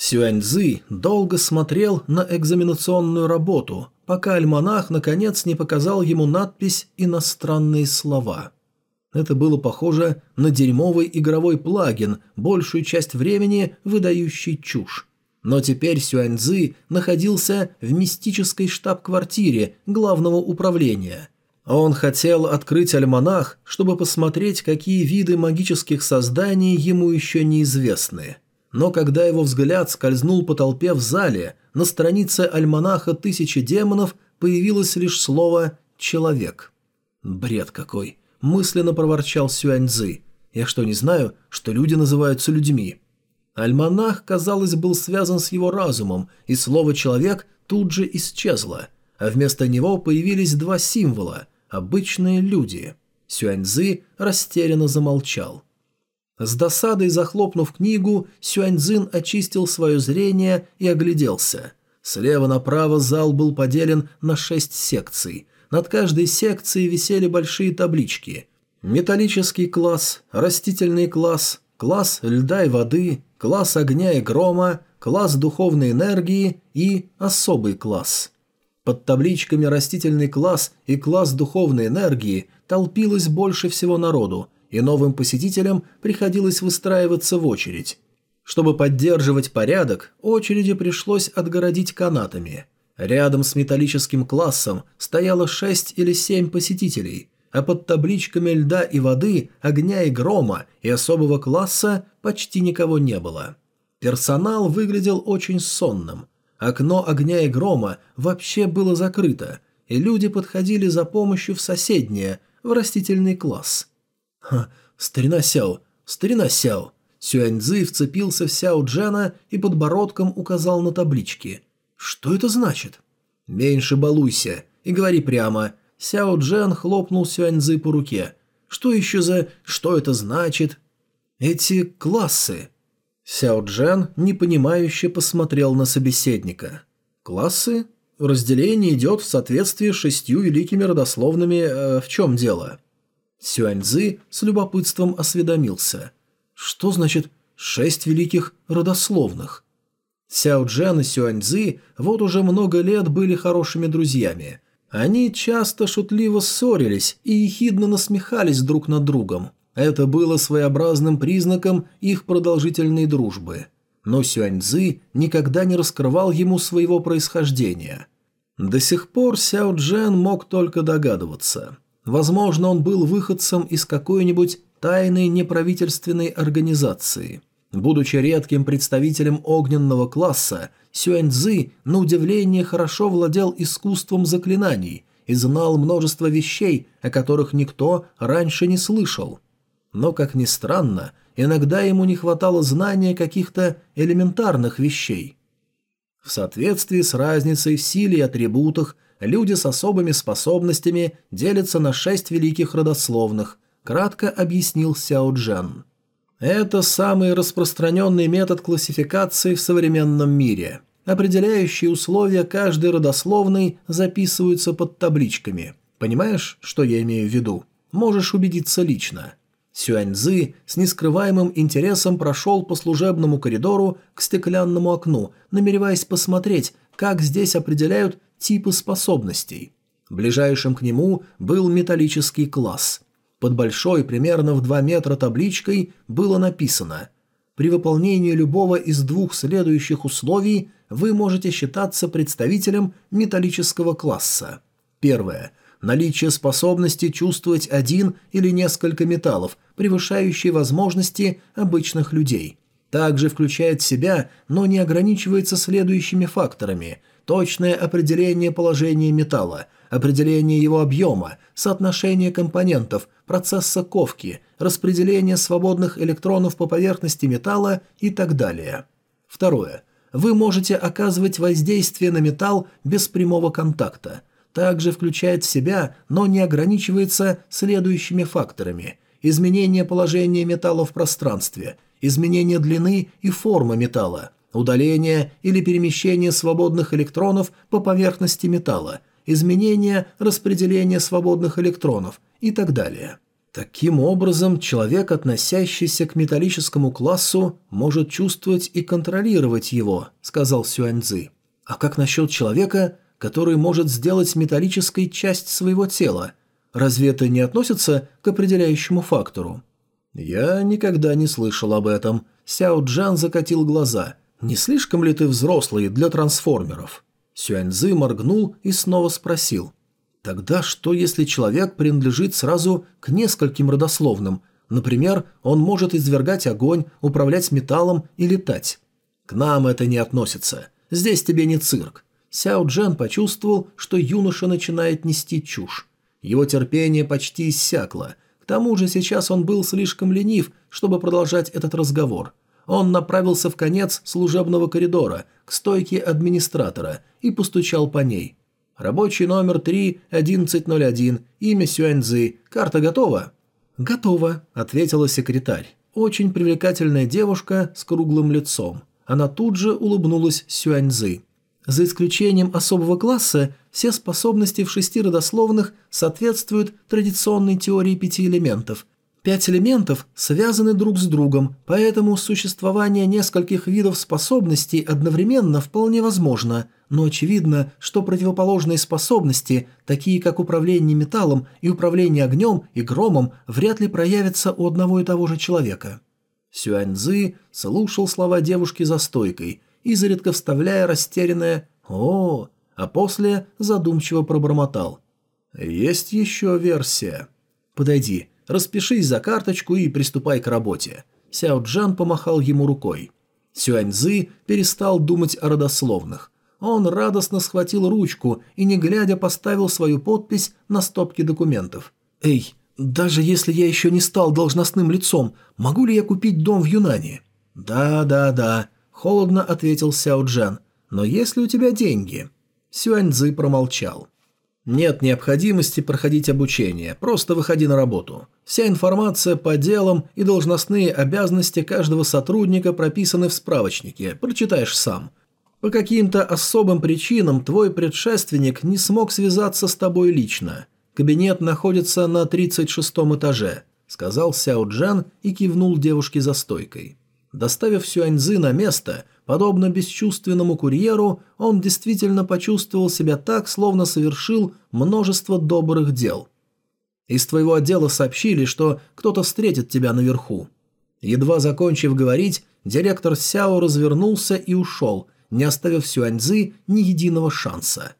Сюаньзы долго смотрел на экзаменационную работу, пока альманах наконец не показал ему надпись «Иностранные слова». Это было похоже на дерьмовый игровой плагин, большую часть времени выдающий чушь. Но теперь Сюаньзы находился в мистической штаб-квартире главного управления. Он хотел открыть альманах, чтобы посмотреть, какие виды магических созданий ему еще неизвестны но когда его взгляд скользнул по толпе в зале, на странице альманаха «Тысячи демонов» появилось лишь слово «человек». «Бред какой!» – мысленно проворчал Сюаньцзы. «Я что, не знаю, что люди называются людьми?» Альманах, казалось, был связан с его разумом, и слово «человек» тут же исчезло, а вместо него появились два символа – обычные люди. Сюаньзы растерянно замолчал. С досадой захлопнув книгу, Сюаньцзин очистил свое зрение и огляделся. Слева направо зал был поделен на шесть секций. Над каждой секцией висели большие таблички. Металлический класс, растительный класс, класс льда и воды, класс огня и грома, класс духовной энергии и особый класс. Под табличками растительный класс и класс духовной энергии толпилось больше всего народу – и новым посетителям приходилось выстраиваться в очередь. Чтобы поддерживать порядок, очереди пришлось отгородить канатами. Рядом с металлическим классом стояло шесть или семь посетителей, а под табличками льда и воды, огня и грома и особого класса почти никого не было. Персонал выглядел очень сонным. Окно огня и грома вообще было закрыто, и люди подходили за помощью в соседнее, в растительный класс – «Ха, старина Сяо, старина Сяо!» Сюаньцзы вцепился в Сяо Джана и подбородком указал на таблички. «Что это значит?» «Меньше балуйся и говори прямо». Сяо Джан хлопнул Сюаньцзы по руке. «Что еще за... Что это значит?» «Эти классы». Сяо Джан непонимающе посмотрел на собеседника. «Классы? Разделение идет в соответствии с шестью великими родословными... Э, в чем дело?» Сюаньзы с любопытством осведомился. Что значит «шесть великих родословных»? Сяо Джан и Сюаньзы вот уже много лет были хорошими друзьями. Они часто шутливо ссорились и ехидно насмехались друг над другом. Это было своеобразным признаком их продолжительной дружбы. Но Сюаньзы никогда не раскрывал ему своего происхождения. До сих пор Сяо Джан мог только догадываться – Возможно, он был выходцем из какой-нибудь тайной неправительственной организации. Будучи редким представителем огненного класса, Сюэньцзы, на удивление, хорошо владел искусством заклинаний и знал множество вещей, о которых никто раньше не слышал. Но, как ни странно, иногда ему не хватало знания каких-то элементарных вещей. В соответствии с разницей в силе и атрибутах – люди с особыми способностями делятся на шесть великих родословных, кратко объяснил Сяо Джан. Это самый распространенный метод классификации в современном мире. Определяющие условия каждой родословной записываются под табличками. Понимаешь, что я имею в виду? Можешь убедиться лично. Сюаньзы с нескрываемым интересом прошел по служебному коридору к стеклянному окну, намереваясь посмотреть, как здесь определяют типы способностей. Ближайшим к нему был металлический класс. Под большой, примерно в 2 метра табличкой было написано «При выполнении любого из двух следующих условий вы можете считаться представителем металлического класса». Первое. Наличие способности чувствовать один или несколько металлов, превышающие возможности обычных людей. Также включает в себя, но не ограничивается следующими факторами – точное определение положения металла, определение его объема, соотношение компонентов, процесса ковки, распределение свободных электронов по поверхности металла и так далее. Второе. Вы можете оказывать воздействие на металл без прямого контакта. Также включает в себя, но не ограничивается следующими факторами. Изменение положения металла в пространстве, изменение длины и формы металла – удаление или перемещение свободных электронов по поверхности металла, изменение распределения свободных электронов и так далее. Таким образом, человек, относящийся к металлическому классу, может чувствовать и контролировать его, сказал Сюаньцзы. А как насчет человека, который может сделать металлической часть своего тела? Разве это не относится к определяющему фактору? Я никогда не слышал об этом. Сяо Джан закатил глаза – «Не слишком ли ты взрослый для трансформеров?» Сюаньзы моргнул и снова спросил. «Тогда что, если человек принадлежит сразу к нескольким родословным? Например, он может извергать огонь, управлять металлом и летать?» «К нам это не относится. Здесь тебе не цирк». Сяо Джен почувствовал, что юноша начинает нести чушь. Его терпение почти иссякло. К тому же сейчас он был слишком ленив, чтобы продолжать этот разговор – он направился в конец служебного коридора, к стойке администратора, и постучал по ней. «Рабочий номер 3-1101, имя Сюаньзы. Карта готова?» «Готова», — ответила секретарь. очень привлекательная девушка с круглым лицом. Она тут же улыбнулась Сюаньзы. За исключением особого класса, все способности в шести родословных соответствуют традиционной теории пяти элементов. Пять элементов связаны друг с другом, поэтому существование нескольких видов способностей одновременно вполне возможно, но очевидно, что противоположные способности, такие как управление металлом и управление огнем и громом, вряд ли проявятся у одного и того же человека. Сюаньзы слушал слова девушки за стойкой – изредка вставляя растерянное «О», а после задумчиво пробормотал. «Есть еще версия. Подойди, распишись за карточку и приступай к работе». Сяо Джан помахал ему рукой. Сюаньзы перестал думать о родословных. Он радостно схватил ручку и, не глядя, поставил свою подпись на стопке документов. «Эй, даже если я еще не стал должностным лицом, могу ли я купить дом в Юнане?» «Да, да, да. Холодно ответил Сяо Джан. «Но есть ли у тебя деньги?» Сюаньцзы промолчал. «Нет необходимости проходить обучение, просто выходи на работу. Вся информация по делам и должностные обязанности каждого сотрудника прописаны в справочнике, прочитаешь сам. По каким-то особым причинам твой предшественник не смог связаться с тобой лично. Кабинет находится на 36 этаже», — сказал Сяо Джан и кивнул девушке за стойкой. Доставив Сюаньзы на место, подобно бесчувственному курьеру, он действительно почувствовал себя так, словно совершил множество добрых дел. Из твоего отдела сообщили, что кто-то встретит тебя наверху. Едва закончив говорить, директор Сяо развернулся и ушел, не оставив Сюаньзы ни единого шанса.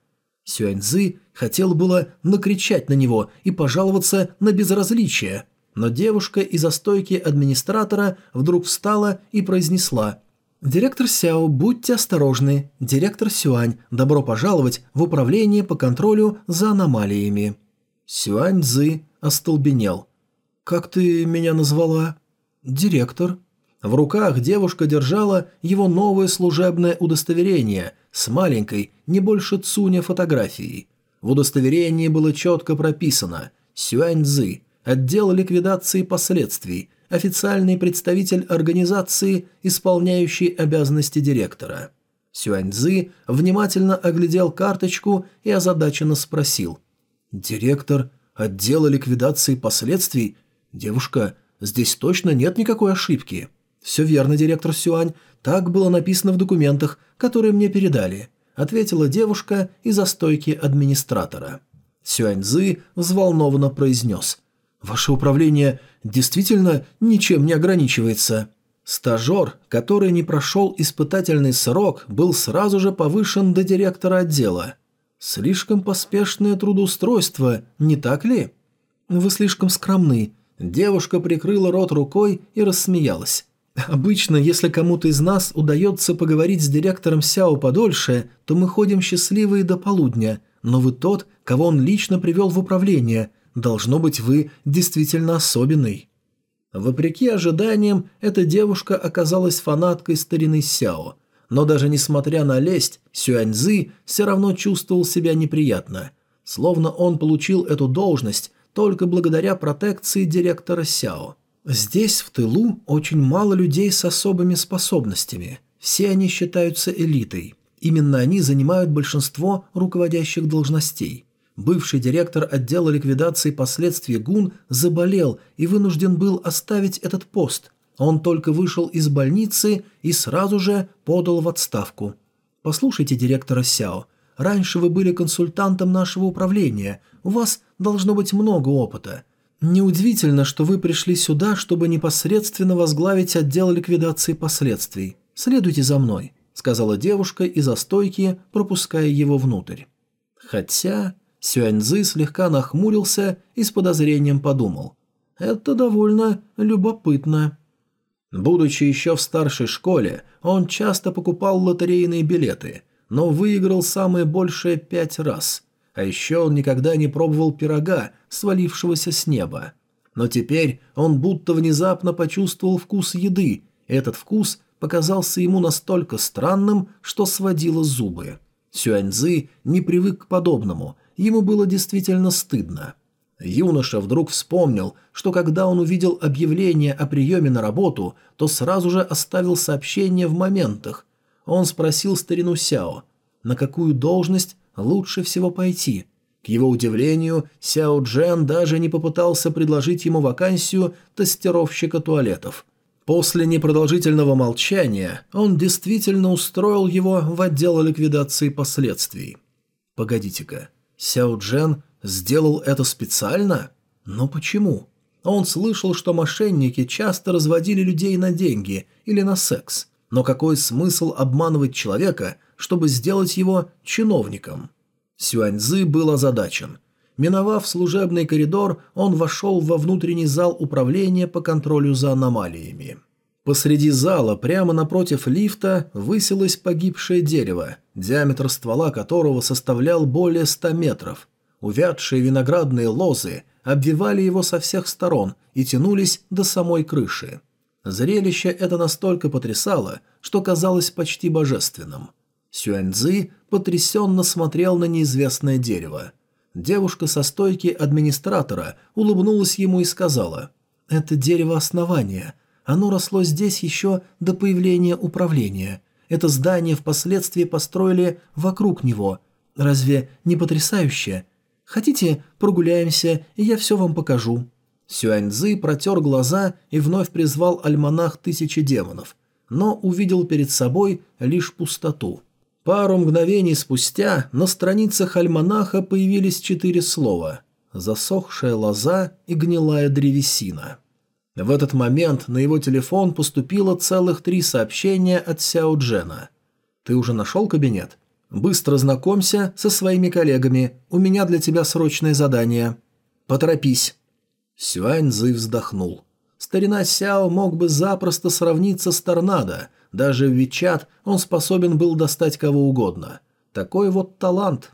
Сюаньзы хотел было накричать на него и пожаловаться на безразличие – но девушка из-за стойки администратора вдруг встала и произнесла «Директор Сяо, будьте осторожны. Директор Сюань, добро пожаловать в управление по контролю за аномалиями». Сюань Цзы остолбенел. «Как ты меня назвала?» «Директор». В руках девушка держала его новое служебное удостоверение с маленькой, не больше Цуня фотографией. В удостоверении было четко прописано «Сюань Цзы, отдел ликвидации последствий, официальный представитель организации, исполняющий обязанности директора. Сюаньзы внимательно оглядел карточку и озадаченно спросил. «Директор отдела ликвидации последствий? Девушка, здесь точно нет никакой ошибки». «Все верно, директор Сюань, так было написано в документах, которые мне передали», ответила девушка из-за стойки администратора. Сюаньзы взволнованно произнес – Ваше управление действительно ничем не ограничивается. Стажер, который не прошел испытательный срок, был сразу же повышен до директора отдела. Слишком поспешное трудоустройство, не так ли? Вы слишком скромны. Девушка прикрыла рот рукой и рассмеялась. Обычно, если кому-то из нас удается поговорить с директором Сяо подольше, то мы ходим счастливые до полудня, но вы тот, кого он лично привел в управление – Должно быть, вы действительно особенный». Вопреки ожиданиям, эта девушка оказалась фанаткой старины Сяо. Но даже несмотря на лесть, Сюаньзы все равно чувствовал себя неприятно. Словно он получил эту должность только благодаря протекции директора Сяо. Здесь, в тылу, очень мало людей с особыми способностями. Все они считаются элитой. Именно они занимают большинство руководящих должностей. Бывший директор отдела ликвидации последствий ГУН заболел и вынужден был оставить этот пост. Он только вышел из больницы и сразу же подал в отставку. «Послушайте директора Сяо, раньше вы были консультантом нашего управления, у вас должно быть много опыта. Неудивительно, что вы пришли сюда, чтобы непосредственно возглавить отдел ликвидации последствий. Следуйте за мной», — сказала девушка из-за стойки, пропуская его внутрь. Хотя... Сюаньзы слегка нахмурился и с подозрением подумал. «Это довольно любопытно». Будучи еще в старшей школе, он часто покупал лотерейные билеты, но выиграл самое большее пять раз. А еще он никогда не пробовал пирога, свалившегося с неба. Но теперь он будто внезапно почувствовал вкус еды, этот вкус показался ему настолько странным, что сводило зубы. Сюаньзы не привык к подобному – Ему было действительно стыдно. Юноша вдруг вспомнил, что когда он увидел объявление о приеме на работу, то сразу же оставил сообщение в моментах. Он спросил старину Сяо, на какую должность лучше всего пойти. К его удивлению, Сяо Джен даже не попытался предложить ему вакансию тестировщика туалетов. После непродолжительного молчания он действительно устроил его в отдел ликвидации последствий. Погодите-ка, Сяо Джен сделал это специально? Но почему? Он слышал, что мошенники часто разводили людей на деньги или на секс. Но какой смысл обманывать человека, чтобы сделать его чиновником? Сюаньзы был озадачен. Миновав служебный коридор, он вошел во внутренний зал управления по контролю за аномалиями. Посреди зала, прямо напротив лифта, высилось погибшее дерево, диаметр ствола которого составлял более ста метров. Увядшие виноградные лозы обвивали его со всех сторон и тянулись до самой крыши. Зрелище это настолько потрясало, что казалось почти божественным. Сюаньцзы потрясенно смотрел на неизвестное дерево. Девушка со стойки администратора улыбнулась ему и сказала, «Это дерево основания. Оно росло здесь еще до появления управления. Это здание впоследствии построили вокруг него. Разве не потрясающе? Хотите, прогуляемся, и я все вам покажу». Сюаньзы протер глаза и вновь призвал альманах тысячи демонов, но увидел перед собой лишь пустоту. Пару мгновений спустя на страницах альманаха появились четыре слова «засохшая лоза и гнилая древесина». В этот момент на его телефон поступило целых три сообщения от Сяо Джена. «Ты уже нашел кабинет? Быстро знакомься со своими коллегами, у меня для тебя срочное задание. Поторопись». Сюань Цзы вздохнул. Старина Сяо мог бы запросто сравниться с торнадо. Даже в Вичат он способен был достать кого угодно. Такой вот талант.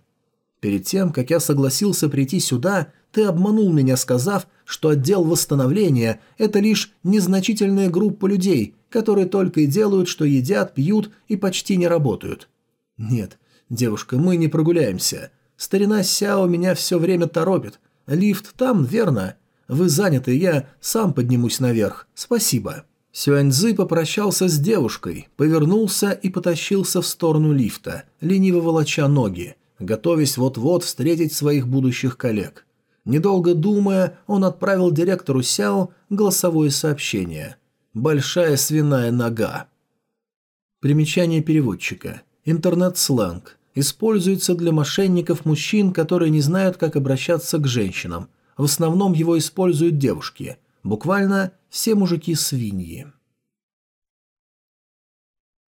Перед тем, как я согласился прийти сюда, ты обманул меня, сказав, что отдел восстановления – это лишь незначительная группа людей, которые только и делают, что едят, пьют и почти не работают. Нет, девушка, мы не прогуляемся. Старина Сяо меня все время торопит. Лифт там, верно? Вы заняты, я сам поднимусь наверх. Спасибо». Сюаньзы попрощался с девушкой, повернулся и потащился в сторону лифта, лениво волоча ноги, готовясь вот-вот встретить своих будущих коллег. Недолго думая, он отправил директору Сяо голосовое сообщение. «Большая свиная нога». Примечание переводчика. Интернет-сленг. Используется для мошенников мужчин, которые не знают, как обращаться к женщинам, в основном его используют девушки. Буквально все мужики свиньи.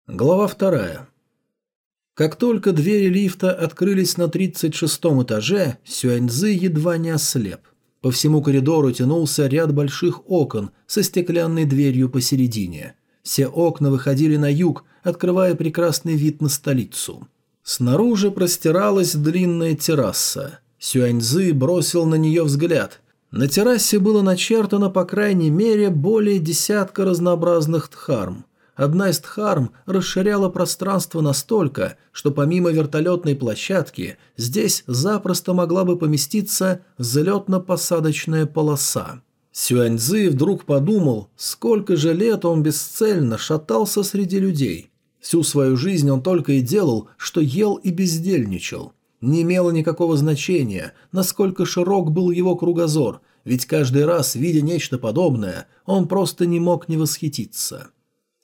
Глава вторая. Как только двери лифта открылись на 36 этаже, Сюаньзы едва не ослеп. По всему коридору тянулся ряд больших окон со стеклянной дверью посередине. Все окна выходили на юг, открывая прекрасный вид на столицу. Снаружи простиралась длинная терраса. Сюаньзы бросил на нее взгляд. На террасе было начертано по крайней мере более десятка разнообразных дхарм. Одна из дхарм расширяла пространство настолько, что помимо вертолетной площадки здесь запросто могла бы поместиться взлетно-посадочная полоса. Сюаньзы вдруг подумал, сколько же лет он бесцельно шатался среди людей. Всю свою жизнь он только и делал, что ел и бездельничал. Не имело никакого значения, насколько широк был его кругозор, ведь каждый раз, видя нечто подобное, он просто не мог не восхититься.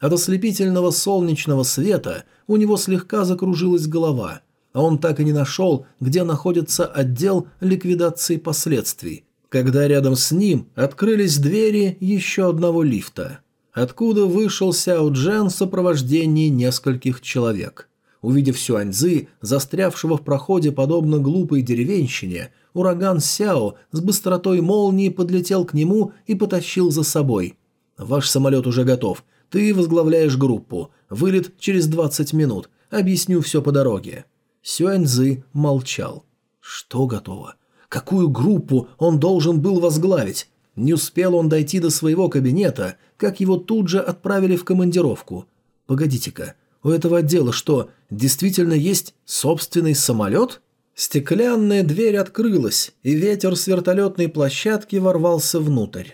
От ослепительного солнечного света у него слегка закружилась голова, а он так и не нашел, где находится отдел ликвидации последствий, когда рядом с ним открылись двери еще одного лифта, откуда вышел Сяо Джен в сопровождении нескольких человек – Увидев Сюаньзы, застрявшего в проходе подобно глупой деревенщине, ураган Сяо с быстротой молнии подлетел к нему и потащил за собой. «Ваш самолет уже готов. Ты возглавляешь группу. Вылет через 20 минут. Объясню все по дороге». Сюаньзы молчал. «Что готово? Какую группу он должен был возглавить?» Не успел он дойти до своего кабинета, как его тут же отправили в командировку. «Погодите-ка, у этого отдела что, действительно есть собственный самолет? Стеклянная дверь открылась, и ветер с вертолетной площадки ворвался внутрь.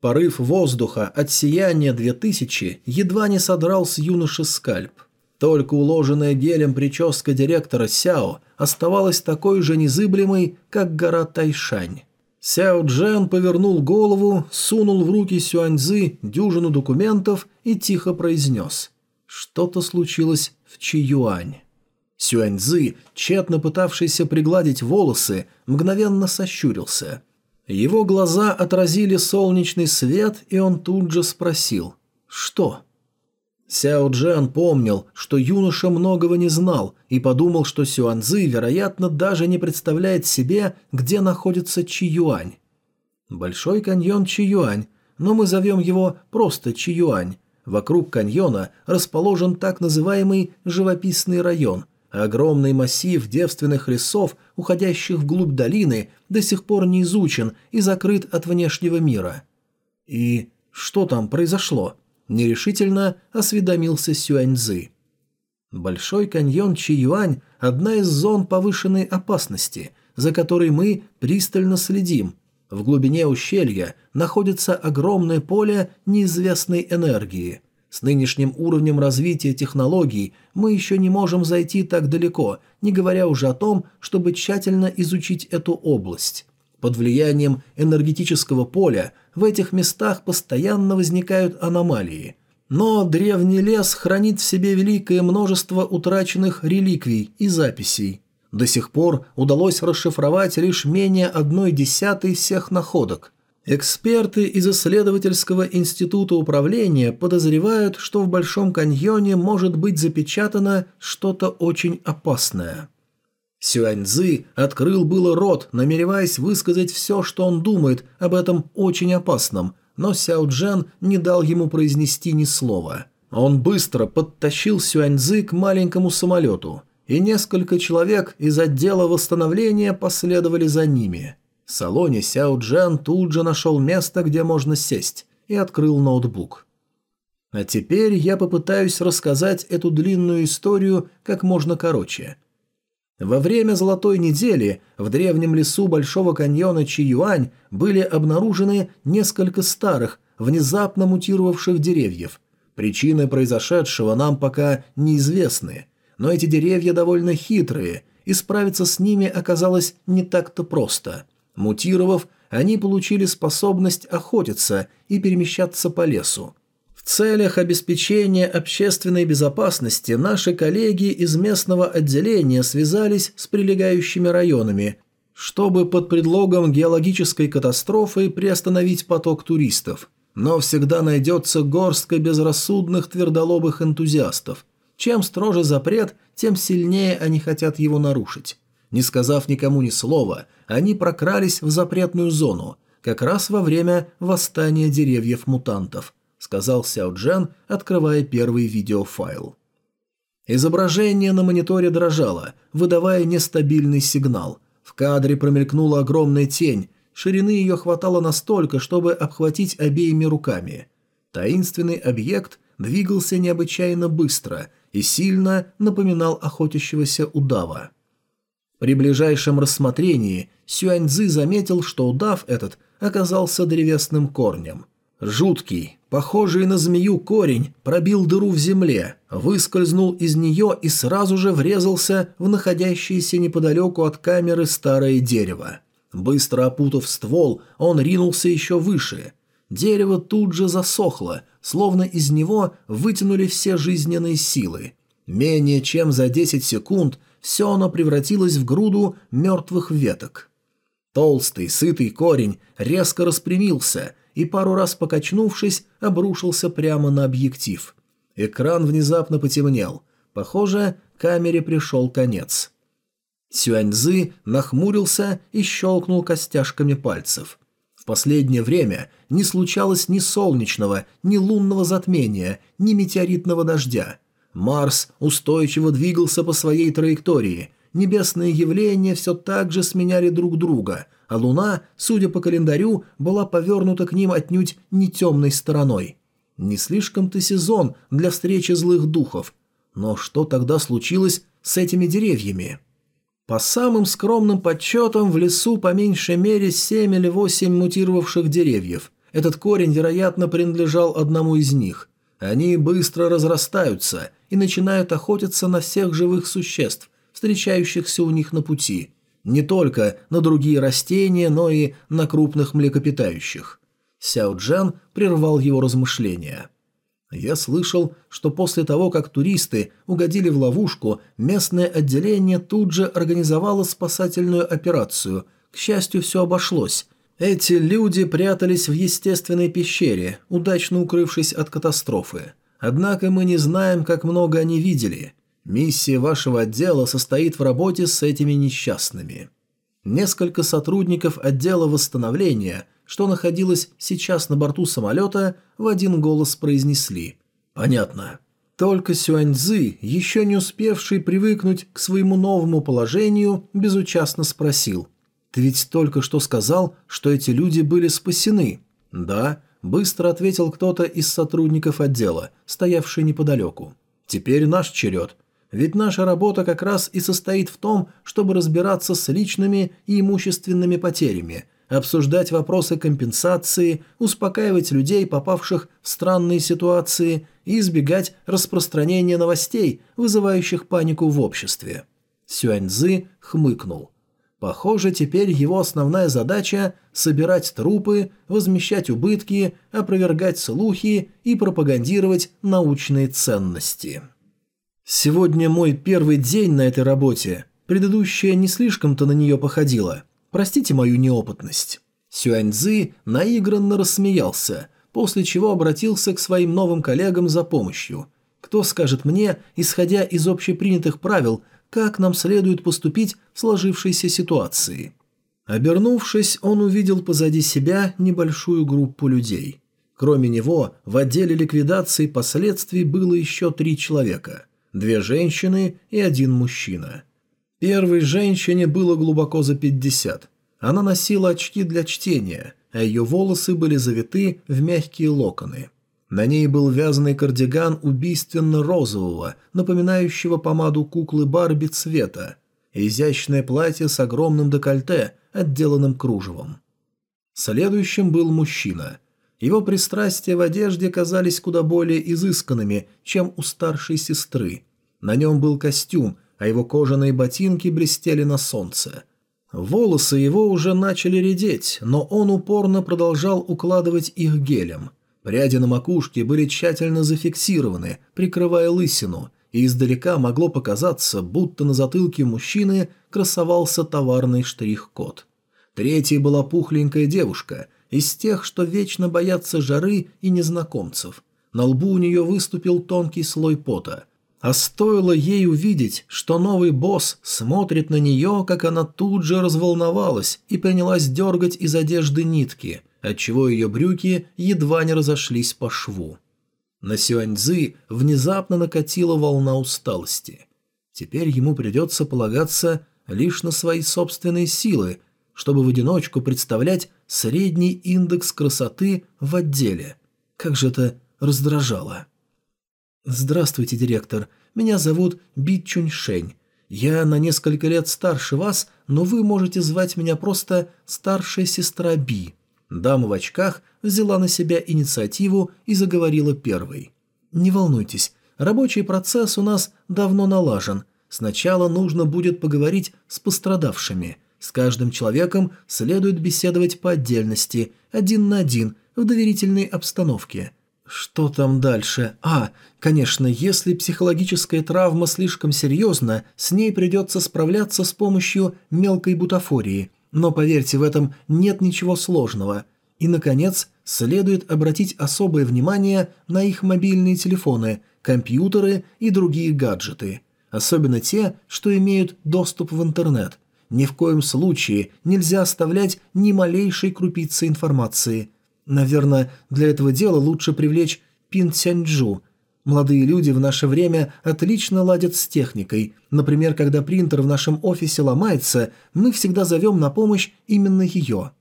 Порыв воздуха от сияния 2000 едва не содрал с юноши скальп. Только уложенная гелем прическа директора Сяо оставалась такой же незыблемой, как гора Тайшань. Сяо Джен повернул голову, сунул в руки Сюаньзы дюжину документов и тихо произнес. Что-то случилось в Чиюань. Сюаньзы, тщетно пытавшийся пригладить волосы, мгновенно сощурился. Его глаза отразили солнечный свет, и он тут же спросил «Что?». Сяо Джен помнил, что юноша многого не знал, и подумал, что Сюаньзы, вероятно, даже не представляет себе, где находится Чиюань. Большой каньон Чиюань, но мы зовем его просто Чиюань. Вокруг каньона расположен так называемый живописный район – Огромный массив девственных лесов, уходящих вглубь долины, до сих пор не изучен и закрыт от внешнего мира. И что там произошло? Нерешительно осведомился Сюаньзы. Большой каньон Чиюань – одна из зон повышенной опасности, за которой мы пристально следим. В глубине ущелья находится огромное поле неизвестной энергии. С нынешним уровнем развития технологий мы еще не можем зайти так далеко, не говоря уже о том, чтобы тщательно изучить эту область. Под влиянием энергетического поля в этих местах постоянно возникают аномалии. Но древний лес хранит в себе великое множество утраченных реликвий и записей. До сих пор удалось расшифровать лишь менее одной десятой всех находок. Эксперты из исследовательского института управления подозревают, что в Большом каньоне может быть запечатано что-то очень опасное. Сюаньзы открыл было рот, намереваясь высказать все, что он думает об этом очень опасном, но Сяо Джен не дал ему произнести ни слова. Он быстро подтащил Сюаньзы к маленькому самолету, и несколько человек из отдела восстановления последовали за ними – в салоне Сяо Джан тут же нашел место, где можно сесть, и открыл ноутбук. А теперь я попытаюсь рассказать эту длинную историю как можно короче. Во время Золотой недели в древнем лесу Большого каньона Чиюань были обнаружены несколько старых, внезапно мутировавших деревьев. Причины произошедшего нам пока неизвестны, но эти деревья довольно хитрые, и справиться с ними оказалось не так-то просто – Мутировав, они получили способность охотиться и перемещаться по лесу. Целях обеспечения общественной безопасности наши коллеги из местного отделения связались с прилегающими районами, чтобы под предлогом геологической катастрофы приостановить поток туристов. Но всегда найдется горстка безрассудных твердолобых энтузиастов. Чем строже запрет, тем сильнее они хотят его нарушить. Не сказав никому ни слова, они прокрались в запретную зону, как раз во время восстания деревьев-мутантов, сказал Сяо Джен, открывая первый видеофайл. Изображение на мониторе дрожало, выдавая нестабильный сигнал. В кадре промелькнула огромная тень, ширины ее хватало настолько, чтобы обхватить обеими руками. Таинственный объект двигался необычайно быстро и сильно напоминал охотящегося удава. При ближайшем рассмотрении Сюаньзы заметил, что удав этот оказался древесным корнем. Жуткий, похожий на змею корень, пробил дыру в земле, выскользнул из нее и сразу же врезался в находящееся неподалеку от камеры старое дерево. Быстро опутав ствол, он ринулся еще выше. Дерево тут же засохло, словно из него вытянули все жизненные силы. Менее чем за 10 секунд все оно превратилось в груду мертвых веток. Толстый, сытый корень резко распрямился и, пару раз покачнувшись, обрушился прямо на объектив. Экран внезапно потемнел. Похоже, камере пришел конец. Сюаньзы нахмурился и щелкнул костяшками пальцев. В последнее время не случалось ни солнечного, ни лунного затмения, ни метеоритного дождя – Марс устойчиво двигался по своей траектории, небесные явления все так же сменяли друг друга, а Луна, судя по календарю, была повернута к ним отнюдь не темной стороной. Не слишком-то сезон для встречи злых духов. Но что тогда случилось с этими деревьями? По самым скромным подсчетам, в лесу по меньшей мере семь или восемь мутировавших деревьев. Этот корень, вероятно, принадлежал одному из них. Они быстро разрастаются и начинают охотиться на всех живых существ, встречающихся у них на пути. Не только на другие растения, но и на крупных млекопитающих. Сяо Джан прервал его размышления. Я слышал, что после того, как туристы угодили в ловушку, местное отделение тут же организовало спасательную операцию. К счастью, все обошлось. Эти люди прятались в естественной пещере, удачно укрывшись от катастрофы. Однако мы не знаем, как много они видели. Миссия вашего отдела состоит в работе с этими несчастными. Несколько сотрудников отдела восстановления – что находилось сейчас на борту самолета, в один голос произнесли «Понятно». Только Сюаньзы, еще не успевший привыкнуть к своему новому положению, безучастно спросил «Ты ведь только что сказал, что эти люди были спасены?» «Да», – быстро ответил кто-то из сотрудников отдела, стоявший неподалеку. «Теперь наш черед. Ведь наша работа как раз и состоит в том, чтобы разбираться с личными и имущественными потерями, обсуждать вопросы компенсации, успокаивать людей, попавших в странные ситуации, и избегать распространения новостей, вызывающих панику в обществе. Сюаньзы хмыкнул. Похоже, теперь его основная задача – собирать трупы, возмещать убытки, опровергать слухи и пропагандировать научные ценности. Сегодня мой первый день на этой работе. Предыдущая не слишком-то на нее походила – Простите мою неопытность». Сюаньзы наигранно рассмеялся, после чего обратился к своим новым коллегам за помощью. «Кто скажет мне, исходя из общепринятых правил, как нам следует поступить в сложившейся ситуации?» Обернувшись, он увидел позади себя небольшую группу людей. Кроме него, в отделе ликвидации последствий было еще три человека – две женщины и один мужчина – Первой женщине было глубоко за 50. Она носила очки для чтения, а ее волосы были завиты в мягкие локоны. На ней был вязаный кардиган убийственно-розового, напоминающего помаду куклы Барби цвета, изящное платье с огромным декольте, отделанным кружевом. Следующим был мужчина. Его пристрастия в одежде казались куда более изысканными, чем у старшей сестры. На нем был костюм, а его кожаные ботинки блестели на солнце. Волосы его уже начали редеть, но он упорно продолжал укладывать их гелем. Пряди на макушке были тщательно зафиксированы, прикрывая лысину, и издалека могло показаться, будто на затылке мужчины красовался товарный штрих-код. Третьей была пухленькая девушка, из тех, что вечно боятся жары и незнакомцев. На лбу у нее выступил тонкий слой пота – а стоило ей увидеть, что новый босс смотрит на нее, как она тут же разволновалась и принялась дергать из одежды нитки, отчего ее брюки едва не разошлись по шву. На Сюаньзы внезапно накатила волна усталости. Теперь ему придется полагаться лишь на свои собственные силы, чтобы в одиночку представлять средний индекс красоты в отделе. Как же это раздражало. «Здравствуйте, директор. Меня зовут Би Чуньшень. Я на несколько лет старше вас, но вы можете звать меня просто старшая сестра Би». Дама в очках взяла на себя инициативу и заговорила первой. «Не волнуйтесь, рабочий процесс у нас давно налажен. Сначала нужно будет поговорить с пострадавшими. С каждым человеком следует беседовать по отдельности, один на один, в доверительной обстановке. Что там дальше? А, конечно, если психологическая травма слишком серьезна, с ней придется справляться с помощью мелкой бутафории. Но поверьте, в этом нет ничего сложного. И, наконец, следует обратить особое внимание на их мобильные телефоны, компьютеры и другие гаджеты. Особенно те, что имеют доступ в интернет. Ни в коем случае нельзя оставлять ни малейшей крупицы информации – Наверное, для этого дела лучше привлечь Пин Цяньчжу. Молодые люди в наше время отлично ладят с техникой. Например, когда принтер в нашем офисе ломается, мы всегда зовем на помощь именно ее.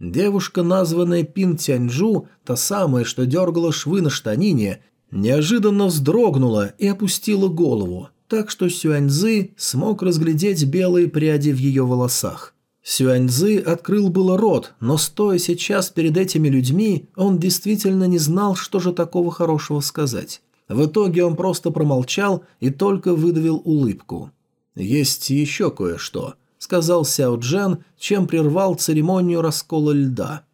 Девушка, названная Пин Тяньчжу, та самая, что дергала швы на штанине, неожиданно вздрогнула и опустила голову. Так что Сюаньзы смог разглядеть белые пряди в ее волосах. Сюаньзы открыл было рот, но стоя сейчас перед этими людьми, он действительно не знал, что же такого хорошего сказать. В итоге он просто промолчал и только выдавил улыбку. «Есть еще кое-что», — сказал Сяо Джен, чем прервал церемонию раскола льда.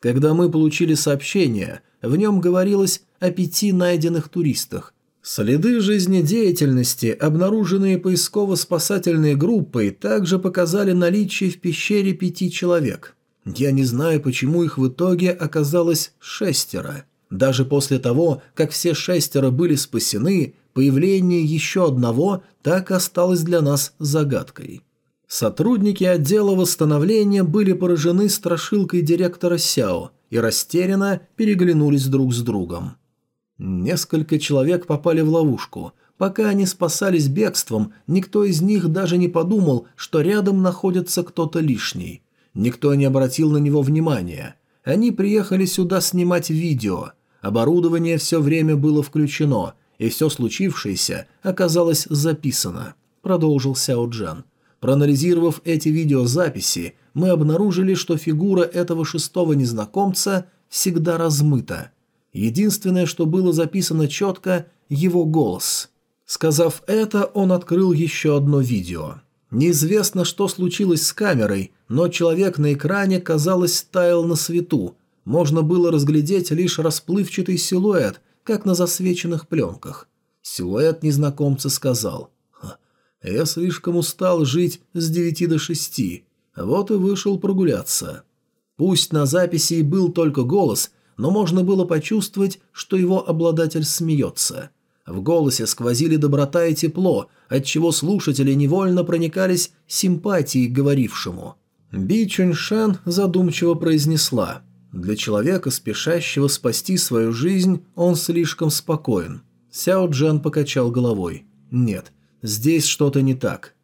Когда мы получили сообщение, в нем говорилось о пяти найденных туристах. Следы жизнедеятельности, обнаруженные поисково-спасательной группой, также показали наличие в пещере пяти человек. Я не знаю, почему их в итоге оказалось шестеро. Даже после того, как все шестеро были спасены, появление еще одного так осталось для нас загадкой. Сотрудники отдела восстановления были поражены страшилкой директора Сяо и растерянно переглянулись друг с другом. Несколько человек попали в ловушку. Пока они спасались бегством, никто из них даже не подумал, что рядом находится кто-то лишний. Никто не обратил на него внимания. Они приехали сюда снимать видео. Оборудование все время было включено, и все случившееся оказалось записано, продолжил Сяо Джан. Проанализировав эти видеозаписи, мы обнаружили, что фигура этого шестого незнакомца всегда размыта. Единственное, что было записано четко – его голос. Сказав это, он открыл еще одно видео. Неизвестно, что случилось с камерой, но человек на экране, казалось, таял на свету. Можно было разглядеть лишь расплывчатый силуэт, как на засвеченных пленках. Силуэт незнакомца сказал я слишком устал жить с девяти до шести, вот и вышел прогуляться. Пусть на записи и был только голос, но можно было почувствовать, что его обладатель смеется. В голосе сквозили доброта и тепло, отчего слушатели невольно проникались симпатией к говорившему. Би Чуньшан задумчиво произнесла «Для человека, спешащего спасти свою жизнь, он слишком спокоен». Сяо Джан покачал головой. «Нет, Здесь что-то не так.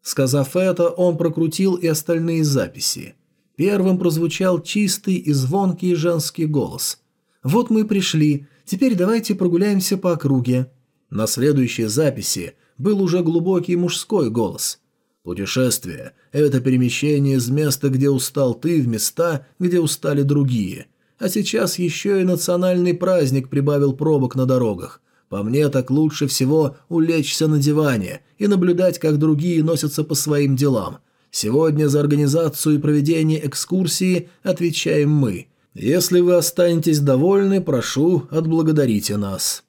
Сказав это, он прокрутил и остальные записи. Первым прозвучал чистый и звонкий женский голос. «Вот мы и пришли. Теперь давайте прогуляемся по округе». На следующей записи был уже глубокий мужской голос. «Путешествие – это перемещение из места, где устал ты, в места, где устали другие. А сейчас еще и национальный праздник прибавил пробок на дорогах. По мне, так лучше всего улечься на диване и наблюдать, как другие носятся по своим делам. Сегодня за организацию и проведение экскурсии отвечаем мы. Если вы останетесь довольны, прошу, отблагодарите нас».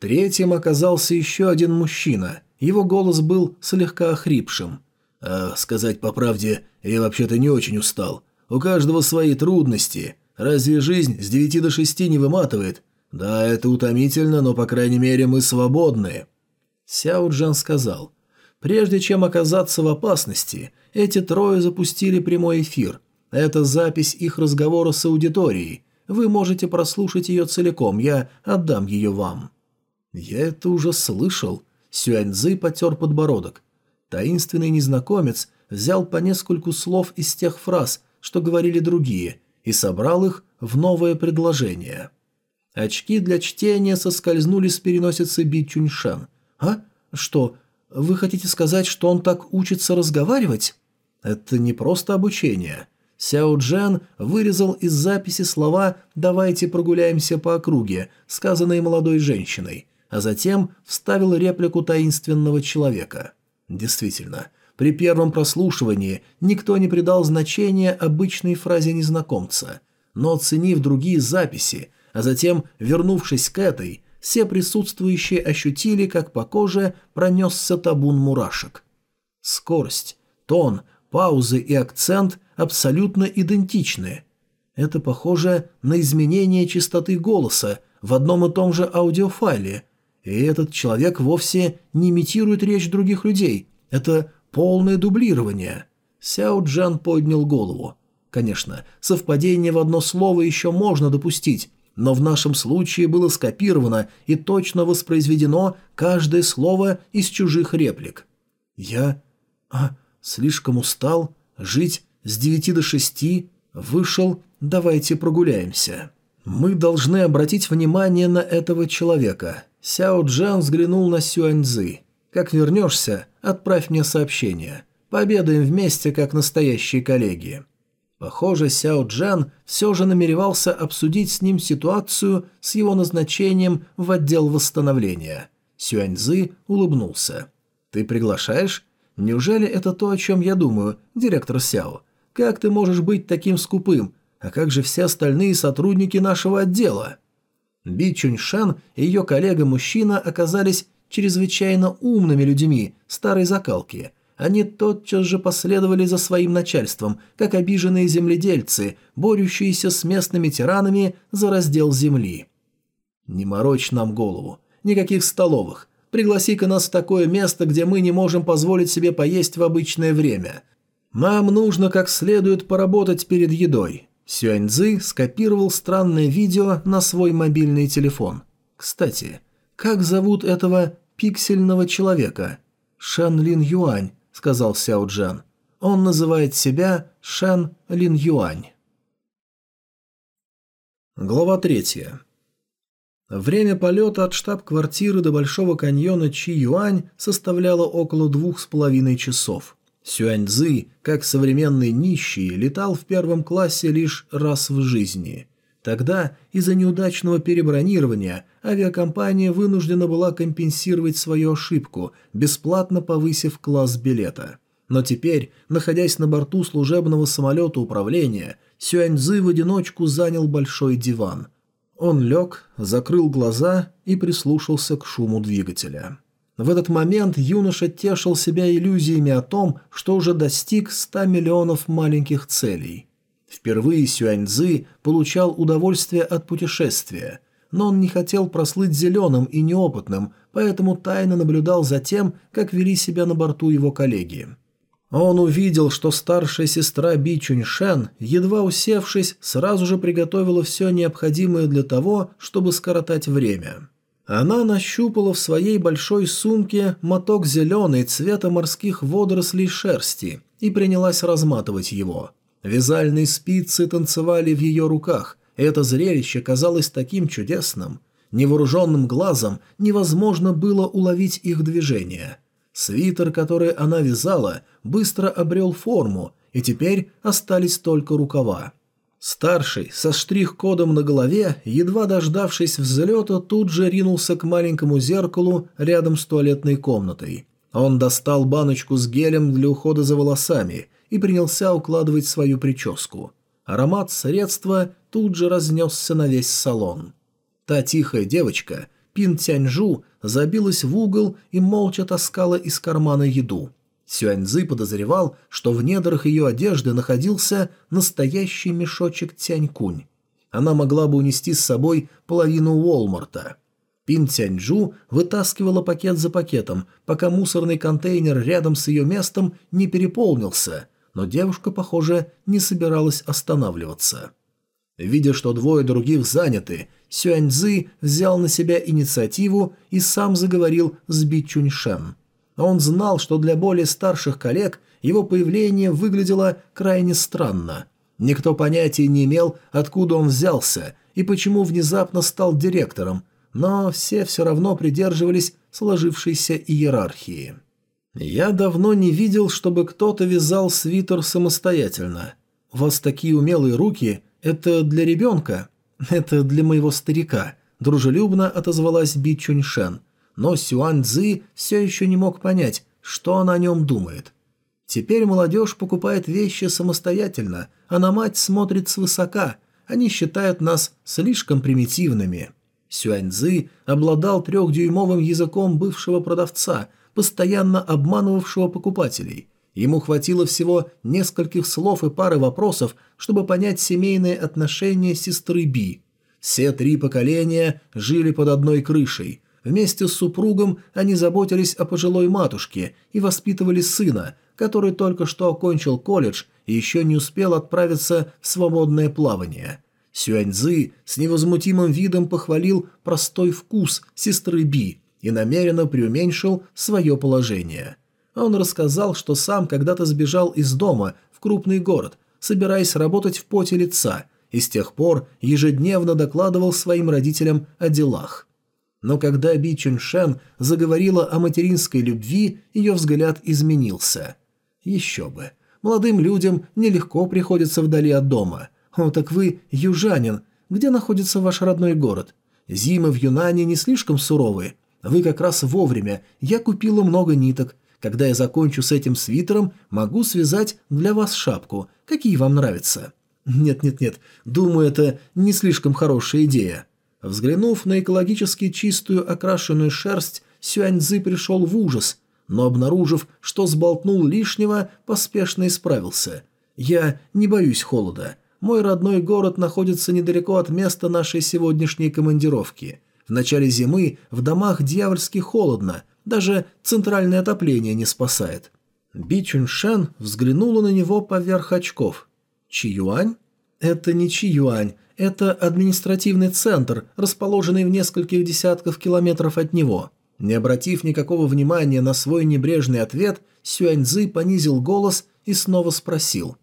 Третьим оказался еще один мужчина. Его голос был слегка охрипшим. «А, сказать по правде, я вообще-то не очень устал. У каждого свои трудности. Разве жизнь с девяти до шести не выматывает? «Да, это утомительно, но, по крайней мере, мы свободны». Сяо Джан сказал. «Прежде чем оказаться в опасности, эти трое запустили прямой эфир. Это запись их разговора с аудиторией. Вы можете прослушать ее целиком, я отдам ее вам». «Я это уже слышал». Сюаньзы потер подбородок. Таинственный незнакомец взял по нескольку слов из тех фраз, что говорили другие, и собрал их в новое предложение. Очки для чтения соскользнули с переносицы Би Чуньшан. «А? Что, вы хотите сказать, что он так учится разговаривать?» «Это не просто обучение». Сяо Джен вырезал из записи слова «давайте прогуляемся по округе», сказанные молодой женщиной, а затем вставил реплику таинственного человека. Действительно, при первом прослушивании никто не придал значения обычной фразе незнакомца, но оценив другие записи, а затем, вернувшись к этой, все присутствующие ощутили, как по коже пронесся табун мурашек. Скорость, тон, паузы и акцент абсолютно идентичны. Это похоже на изменение частоты голоса в одном и том же аудиофайле. И этот человек вовсе не имитирует речь других людей. Это полное дублирование. Сяо Джан поднял голову. Конечно, совпадение в одно слово еще можно допустить, но в нашем случае было скопировано и точно воспроизведено каждое слово из чужих реплик. Я... А, слишком устал, жить с девяти до шести, вышел, давайте прогуляемся. Мы должны обратить внимание на этого человека. Сяо Джан взглянул на Сюаньзы. Как вернешься, отправь мне сообщение. Пообедаем вместе, как настоящие коллеги». Похоже, Сяо Джан все же намеревался обсудить с ним ситуацию с его назначением в отдел восстановления. Сюаньзы улыбнулся. «Ты приглашаешь? Неужели это то, о чем я думаю, директор Сяо? Как ты можешь быть таким скупым? А как же все остальные сотрудники нашего отдела?» Би Чуньшан и ее коллега-мужчина оказались чрезвычайно умными людьми старой закалки. Они тотчас же последовали за своим начальством, как обиженные земледельцы, борющиеся с местными тиранами за раздел земли. «Не морочь нам голову. Никаких столовых. Пригласи-ка нас в такое место, где мы не можем позволить себе поесть в обычное время. Нам нужно как следует поработать перед едой. Сюаньцзы скопировал странное видео на свой мобильный телефон. Кстати, как зовут этого пиксельного человека? Шан Лин Юань, сказал Сяо Джан. Он называет себя Шан Лин Юань. Глава третья. Время полета от штаб-квартиры до Большого каньона Чи Юань составляло около двух с половиной часов. Сюаньцзы, как современный нищий, летал в первом классе лишь раз в жизни. Тогда из-за неудачного перебронирования авиакомпания вынуждена была компенсировать свою ошибку, бесплатно повысив класс билета. Но теперь, находясь на борту служебного самолета управления, Сюаньцзы в одиночку занял большой диван. Он лег, закрыл глаза и прислушался к шуму двигателя. В этот момент юноша тешил себя иллюзиями о том, что уже достиг 100 миллионов маленьких целей. Впервые Сюаньзы получал удовольствие от путешествия, но он не хотел прослыть зеленым и неопытным, поэтому тайно наблюдал за тем, как вели себя на борту его коллеги. Он увидел, что старшая сестра Би Чуньшен, едва усевшись, сразу же приготовила все необходимое для того, чтобы скоротать время. Она нащупала в своей большой сумке моток зеленой цвета морских водорослей шерсти и принялась разматывать его. Вязальные спицы танцевали в ее руках, и это зрелище казалось таким чудесным. Невооруженным глазом невозможно было уловить их движение. Свитер, который она вязала, быстро обрел форму, и теперь остались только рукава. Старший, со штрих-кодом на голове, едва дождавшись взлета, тут же ринулся к маленькому зеркалу рядом с туалетной комнатой. Он достал баночку с гелем для ухода за волосами и принялся укладывать свою прическу. Аромат средства тут же разнесся на весь салон. Та тихая девочка, Пин Тяньжу, забилась в угол и молча таскала из кармана еду – Сюаньзы подозревал, что в недрах ее одежды находился настоящий мешочек Тянькунь. Она могла бы унести с собой половину Уолмарта. Пин Тяньжу вытаскивала пакет за пакетом, пока мусорный контейнер рядом с ее местом не переполнился, но девушка, похоже, не собиралась останавливаться. Видя, что двое других заняты, Сюаньзы взял на себя инициативу и сам заговорил с Би Чуньшен – он знал, что для более старших коллег его появление выглядело крайне странно. Никто понятия не имел, откуда он взялся и почему внезапно стал директором, но все все равно придерживались сложившейся иерархии. «Я давно не видел, чтобы кто-то вязал свитер самостоятельно. У вас такие умелые руки. Это для ребенка? Это для моего старика», – дружелюбно отозвалась Би Чуньшен – но Сюань Цзы все еще не мог понять, что она о нем думает. Теперь молодежь покупает вещи самостоятельно, а на мать смотрит свысока. Они считают нас слишком примитивными. Сюань Цзы обладал трехдюймовым языком бывшего продавца, постоянно обманывавшего покупателей. Ему хватило всего нескольких слов и пары вопросов, чтобы понять семейные отношения сестры Би. Все три поколения жили под одной крышей, Вместе с супругом они заботились о пожилой матушке и воспитывали сына, который только что окончил колледж и еще не успел отправиться в свободное плавание. Сюаньзы с невозмутимым видом похвалил простой вкус сестры Би и намеренно преуменьшил свое положение. Он рассказал, что сам когда-то сбежал из дома в крупный город, собираясь работать в поте лица, и с тех пор ежедневно докладывал своим родителям о делах. Но когда Би Чуньшен заговорила о материнской любви, ее взгляд изменился. Еще бы. Молодым людям нелегко приходится вдали от дома. О, так вы южанин. Где находится ваш родной город? Зимы в Юнане не слишком суровые. Вы как раз вовремя. Я купила много ниток. Когда я закончу с этим свитером, могу связать для вас шапку. Какие вам нравятся?» «Нет-нет-нет, думаю, это не слишком хорошая идея». Взглянув на экологически чистую окрашенную шерсть, Сюаньзы пришел в ужас, но, обнаружив, что сболтнул лишнего, поспешно исправился. «Я не боюсь холода. Мой родной город находится недалеко от места нашей сегодняшней командировки. В начале зимы в домах дьявольски холодно, даже центральное отопление не спасает». Би Чуншан взглянула на него поверх очков. «Чиюань?» «Это не Чиюань, это административный центр, расположенный в нескольких десятках километров от него». Не обратив никакого внимания на свой небрежный ответ, Сюаньзы понизил голос и снова спросил.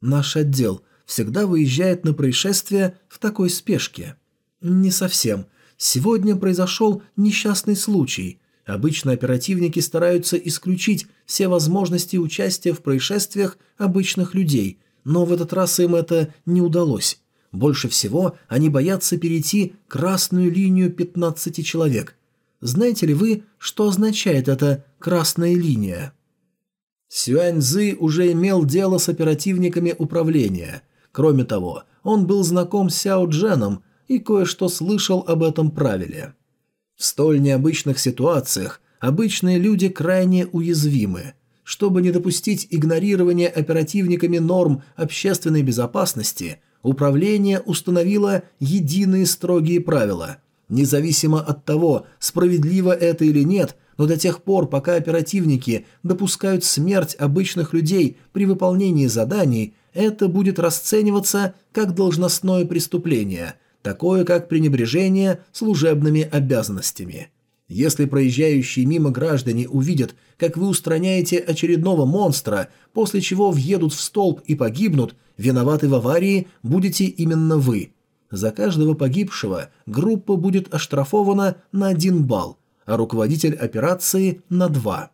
«Наш отдел всегда выезжает на происшествие в такой спешке?» «Не совсем. Сегодня произошел несчастный случай. Обычно оперативники стараются исключить все возможности участия в происшествиях обычных людей, но в этот раз им это не удалось. Больше всего они боятся перейти красную линию 15 человек. Знаете ли вы, что означает эта красная линия? Сюаньзы уже имел дело с оперативниками управления. Кроме того, он был знаком с Сяо Дженом и кое-что слышал об этом правиле. В столь необычных ситуациях обычные люди крайне уязвимы. Чтобы не допустить игнорирования оперативниками норм общественной безопасности, управление установило единые строгие правила. Независимо от того, справедливо это или нет, но до тех пор, пока оперативники допускают смерть обычных людей при выполнении заданий, это будет расцениваться как должностное преступление, такое как пренебрежение служебными обязанностями. Если проезжающие мимо граждане увидят, как вы устраняете очередного монстра, после чего въедут в столб и погибнут, виноваты в аварии будете именно вы. За каждого погибшего группа будет оштрафована на один балл, а руководитель операции – на два.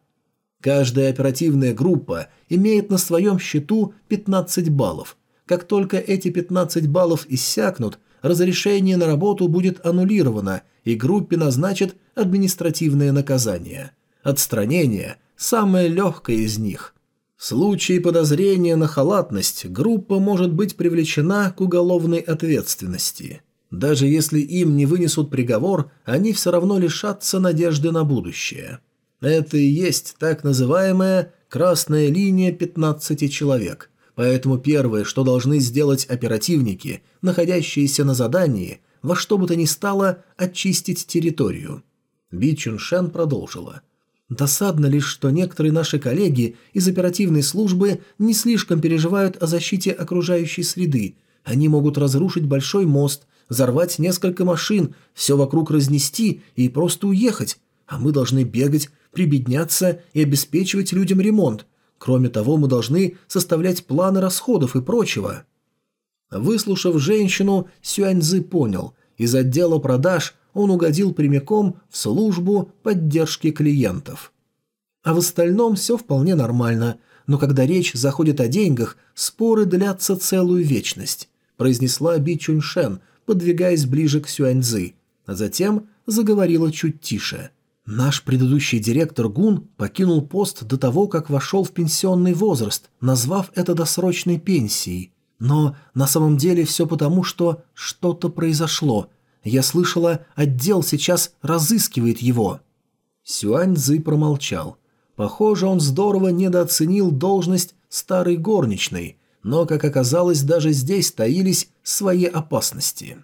Каждая оперативная группа имеет на своем счету 15 баллов. Как только эти 15 баллов иссякнут, разрешение на работу будет аннулировано, и группе назначат административное наказание. Отстранение – самое легкое из них. В случае подозрения на халатность группа может быть привлечена к уголовной ответственности. Даже если им не вынесут приговор, они все равно лишатся надежды на будущее. Это и есть так называемая «красная линия 15 человек», поэтому первое, что должны сделать оперативники, находящиеся на задании, во что бы то ни стало очистить территорию. Би Чуншен продолжила. «Досадно лишь, что некоторые наши коллеги из оперативной службы не слишком переживают о защите окружающей среды. Они могут разрушить большой мост, взорвать несколько машин, все вокруг разнести и просто уехать, а мы должны бегать, прибедняться и обеспечивать людям ремонт. Кроме того, мы должны составлять планы расходов и прочего». Выслушав женщину, Сюаньзы понял, из отдела продаж он угодил прямиком в службу поддержки клиентов. А в остальном все вполне нормально, но когда речь заходит о деньгах, споры длятся целую вечность, произнесла Би Чуньшен, подвигаясь ближе к Сюаньзы, а затем заговорила чуть тише – Наш предыдущий директор Гун покинул пост до того, как вошел в пенсионный возраст, назвав это досрочной пенсией. Но на самом деле все потому, что что-то произошло. Я слышала, отдел сейчас разыскивает его». Сюань Цзы промолчал. Похоже, он здорово недооценил должность старой горничной, но, как оказалось, даже здесь таились свои опасности.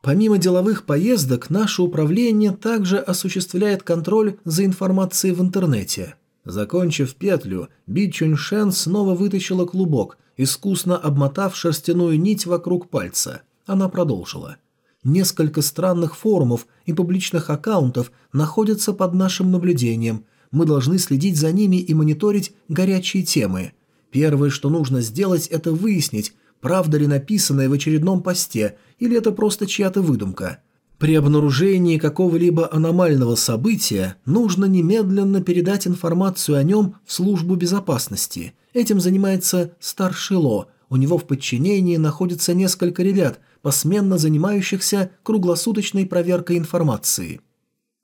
Помимо деловых поездок, наше управление также осуществляет контроль за информацией в интернете. Закончив петлю, Би Чуньшен снова вытащила клубок, искусно обмотав шерстяную нить вокруг пальца. Она продолжила. «Несколько странных форумов и публичных аккаунтов находятся под нашим наблюдением. Мы должны следить за ними и мониторить горячие темы. Первое, что нужно сделать, это выяснить, правда ли написанное в очередном посте, или это просто чья-то выдумка. При обнаружении какого-либо аномального события нужно немедленно передать информацию о нем в службу безопасности. Этим занимается старший Ло. У него в подчинении находится несколько ребят, посменно занимающихся круглосуточной проверкой информации.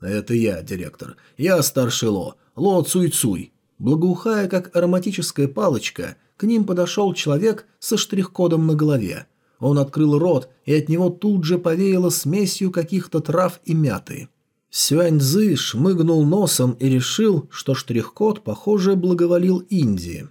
«Это я, директор. Я старший Ло. Ло Цуй-Цуй». Благоухая, как ароматическая палочка, к ним подошел человек со штрих-кодом на голове. Он открыл рот, и от него тут же повеяло смесью каких-то трав и мяты. Сюаньзы шмыгнул носом и решил, что штрих-код, похоже, благоволил Индии.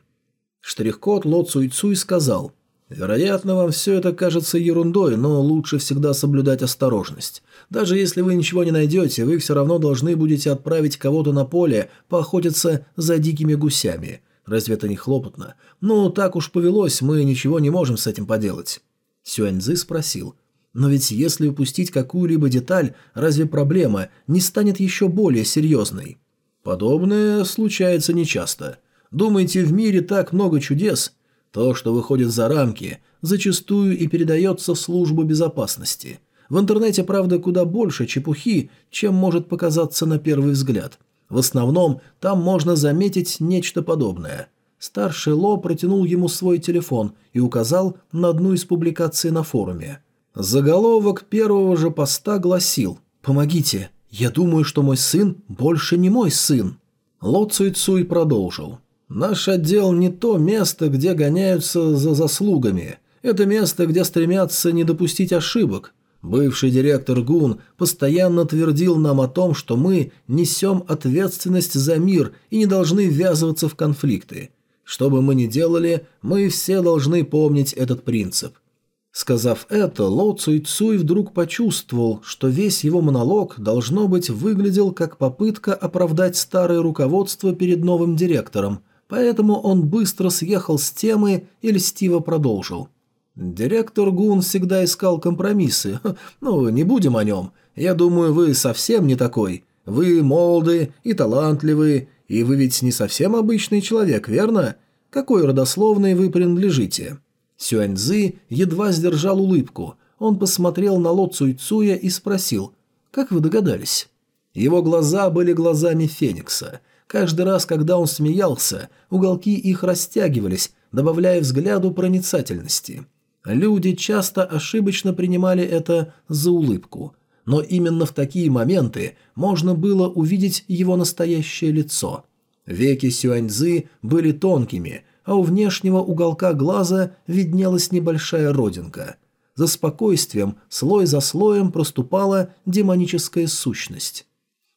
Штрих-код Ло Цуй Цуй сказал, «Вероятно, вам все это кажется ерундой, но лучше всегда соблюдать осторожность. Даже если вы ничего не найдете, вы все равно должны будете отправить кого-то на поле поохотиться за дикими гусями. Разве это не хлопотно? Ну, так уж повелось, мы ничего не можем с этим поделать». Сюаньзы спросил, «Но ведь если упустить какую-либо деталь, разве проблема не станет еще более серьезной?» «Подобное случается нечасто. Думаете, в мире так много чудес?» То, что выходит за рамки, зачастую и передается в службу безопасности. В интернете, правда, куда больше чепухи, чем может показаться на первый взгляд. В основном там можно заметить нечто подобное. Старший Ло протянул ему свой телефон и указал на одну из публикаций на форуме. Заголовок первого же поста гласил «Помогите, я думаю, что мой сын больше не мой сын». Ло Цуй Цуй продолжил. «Наш отдел не то место, где гоняются за заслугами. Это место, где стремятся не допустить ошибок. Бывший директор ГУН постоянно твердил нам о том, что мы несем ответственность за мир и не должны ввязываться в конфликты. Что бы мы ни делали, мы все должны помнить этот принцип. Сказав это, Ло Цуй Цуй вдруг почувствовал, что весь его монолог, должно быть, выглядел как попытка оправдать старое руководство перед новым директором, поэтому он быстро съехал с темы и льстиво продолжил. «Директор Гун всегда искал компромиссы. Ну, не будем о нем. Я думаю, вы совсем не такой. Вы молоды и талантливые, и вы ведь не совсем обычный человек, верно? Какой родословной вы принадлежите?» Сюаньзы едва сдержал улыбку. Он посмотрел на Ло Цуйцуя и спросил, «Как вы догадались?» Его глаза были глазами Феникса. Каждый раз, когда он смеялся, уголки их растягивались, добавляя взгляду проницательности. Люди часто ошибочно принимали это за улыбку – но именно в такие моменты можно было увидеть его настоящее лицо. Веки Сюаньзы были тонкими, а у внешнего уголка глаза виднелась небольшая родинка. За спокойствием слой за слоем проступала демоническая сущность.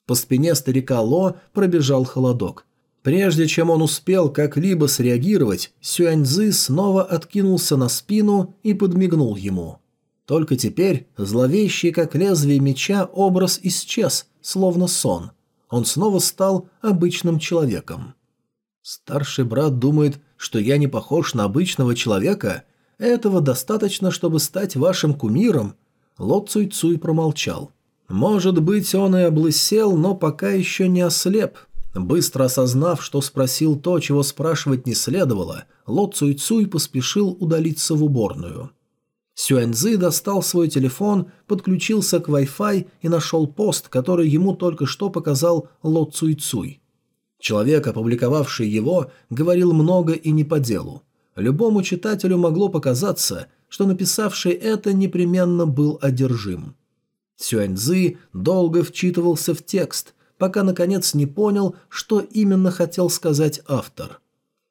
По спине старика Ло пробежал холодок. Прежде чем он успел как-либо среагировать, Сюаньзы снова откинулся на спину и подмигнул ему. Только теперь, зловещий как лезвие меча, образ исчез, словно сон. Он снова стал обычным человеком. Старший брат думает, что я не похож на обычного человека? Этого достаточно, чтобы стать вашим кумиром? Ло Цуй Цуй промолчал. Может быть, он и облысел, но пока еще не ослеп. Быстро осознав, что спросил то, чего спрашивать не следовало, Ло Цуй Цуй поспешил удалиться в уборную. Сюаньзы достал свой телефон, подключился к Wi-Fi и нашел пост, который ему только что показал Ло Цуй Цуй. Человек, опубликовавший его, говорил много и не по делу. Любому читателю могло показаться, что написавший это непременно был одержим. Сюаньзы долго вчитывался в текст, пока наконец не понял, что именно хотел сказать автор.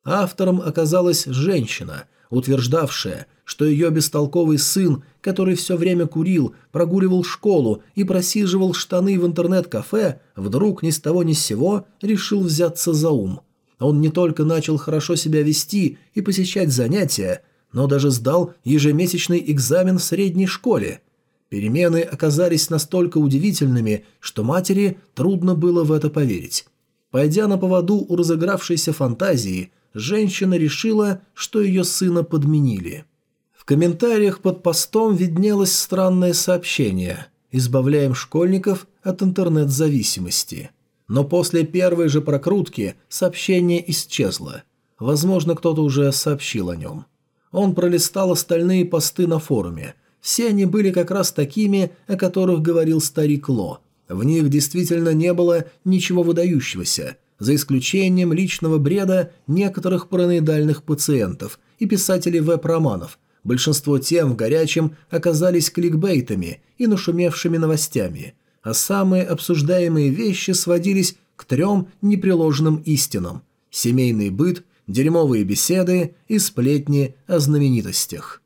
Автором оказалась женщина, утверждавшая, что ее бестолковый сын, который все время курил, прогуливал школу и просиживал штаны в интернет-кафе, вдруг ни с того ни с сего решил взяться за ум. Он не только начал хорошо себя вести и посещать занятия, но даже сдал ежемесячный экзамен в средней школе. Перемены оказались настолько удивительными, что матери трудно было в это поверить. Пойдя на поводу у разыгравшейся фантазии, женщина решила, что ее сына подменили. В комментариях под постом виднелось странное сообщение «Избавляем школьников от интернет-зависимости». Но после первой же прокрутки сообщение исчезло. Возможно, кто-то уже сообщил о нем. Он пролистал остальные посты на форуме. Все они были как раз такими, о которых говорил старик Ло. В них действительно не было ничего выдающегося, за исключением личного бреда некоторых параноидальных пациентов и писателей веб-романов. Большинство тем в горячем оказались кликбейтами и нашумевшими новостями, а самые обсуждаемые вещи сводились к трем непреложным истинам – семейный быт, дерьмовые беседы и сплетни о знаменитостях.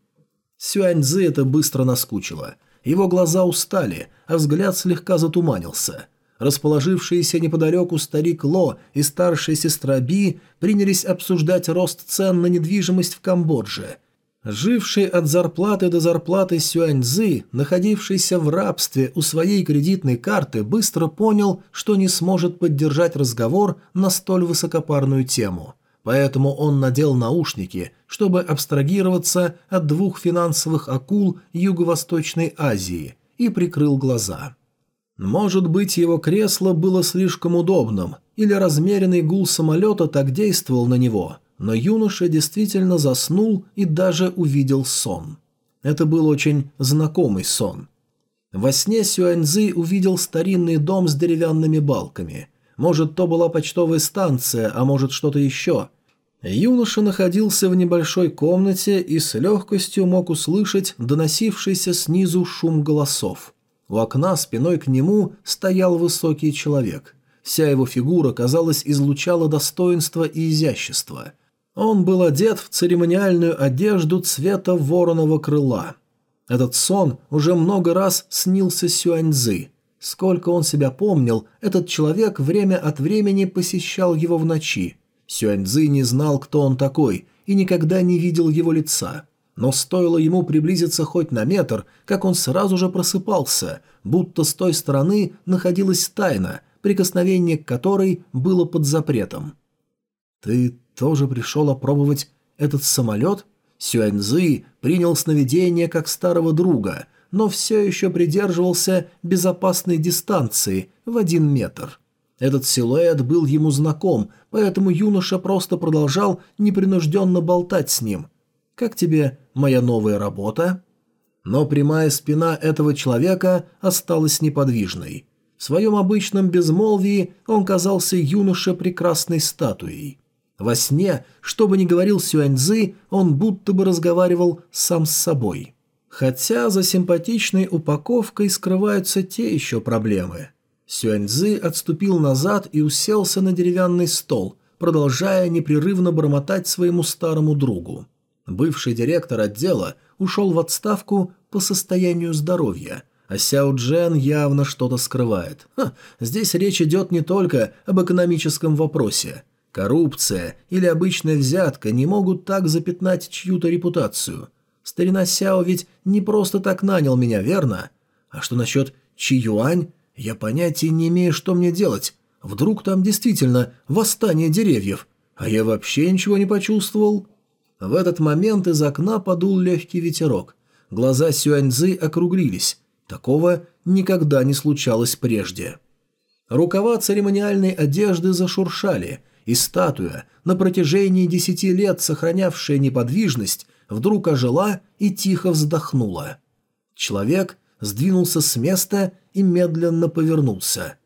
Сюаньзы это быстро наскучило. Его глаза устали, а взгляд слегка затуманился. Расположившиеся неподалеку старик Ло и старшая сестра Би принялись обсуждать рост цен на недвижимость в Камбодже. Живший от зарплаты до зарплаты Сюаньзы, находившийся в рабстве у своей кредитной карты, быстро понял, что не сможет поддержать разговор на столь высокопарную тему. Поэтому он надел наушники, чтобы абстрагироваться от двух финансовых акул Юго-Восточной Азии, и прикрыл глаза. Может быть, его кресло было слишком удобным, или размеренный гул самолета так действовал на него, но юноша действительно заснул и даже увидел сон. Это был очень знакомый сон. Во сне Сюаньзы увидел старинный дом с деревянными балками. Может, то была почтовая станция, а может, что-то еще. Юноша находился в небольшой комнате и с легкостью мог услышать доносившийся снизу шум голосов. У окна спиной к нему стоял высокий человек. Вся его фигура, казалось, излучала достоинство и изящество. Он был одет в церемониальную одежду цвета вороного крыла. Этот сон уже много раз снился Сюаньзы. Сколько он себя помнил, этот человек время от времени посещал его в ночи. Сюаньзы не знал, кто он такой, и никогда не видел его лица но стоило ему приблизиться хоть на метр, как он сразу же просыпался, будто с той стороны находилась тайна, прикосновение к которой было под запретом. «Ты тоже пришел опробовать этот самолет?» Сюаньзы принял сновидение как старого друга, но все еще придерживался безопасной дистанции в один метр. Этот силуэт был ему знаком, поэтому юноша просто продолжал непринужденно болтать с ним – «Как тебе моя новая работа?» Но прямая спина этого человека осталась неподвижной. В своем обычном безмолвии он казался юноше прекрасной статуей. Во сне, что бы ни говорил Сюаньзы, он будто бы разговаривал сам с собой. Хотя за симпатичной упаковкой скрываются те еще проблемы. Сюаньзы отступил назад и уселся на деревянный стол, продолжая непрерывно бормотать своему старому другу. Бывший директор отдела ушел в отставку по состоянию здоровья, а Сяо Джен явно что-то скрывает. Ха, здесь речь идет не только об экономическом вопросе. Коррупция или обычная взятка не могут так запятнать чью-то репутацию. Старина Сяо ведь не просто так нанял меня, верно? А что насчет Чи Юань? Я понятия не имею, что мне делать. Вдруг там действительно восстание деревьев, а я вообще ничего не почувствовал?» В этот момент из окна подул легкий ветерок. Глаза Сюаньзы округлились. Такого никогда не случалось прежде. Рукава церемониальной одежды зашуршали, и статуя, на протяжении десяти лет сохранявшая неподвижность, вдруг ожила и тихо вздохнула. Человек сдвинулся с места и медленно повернулся.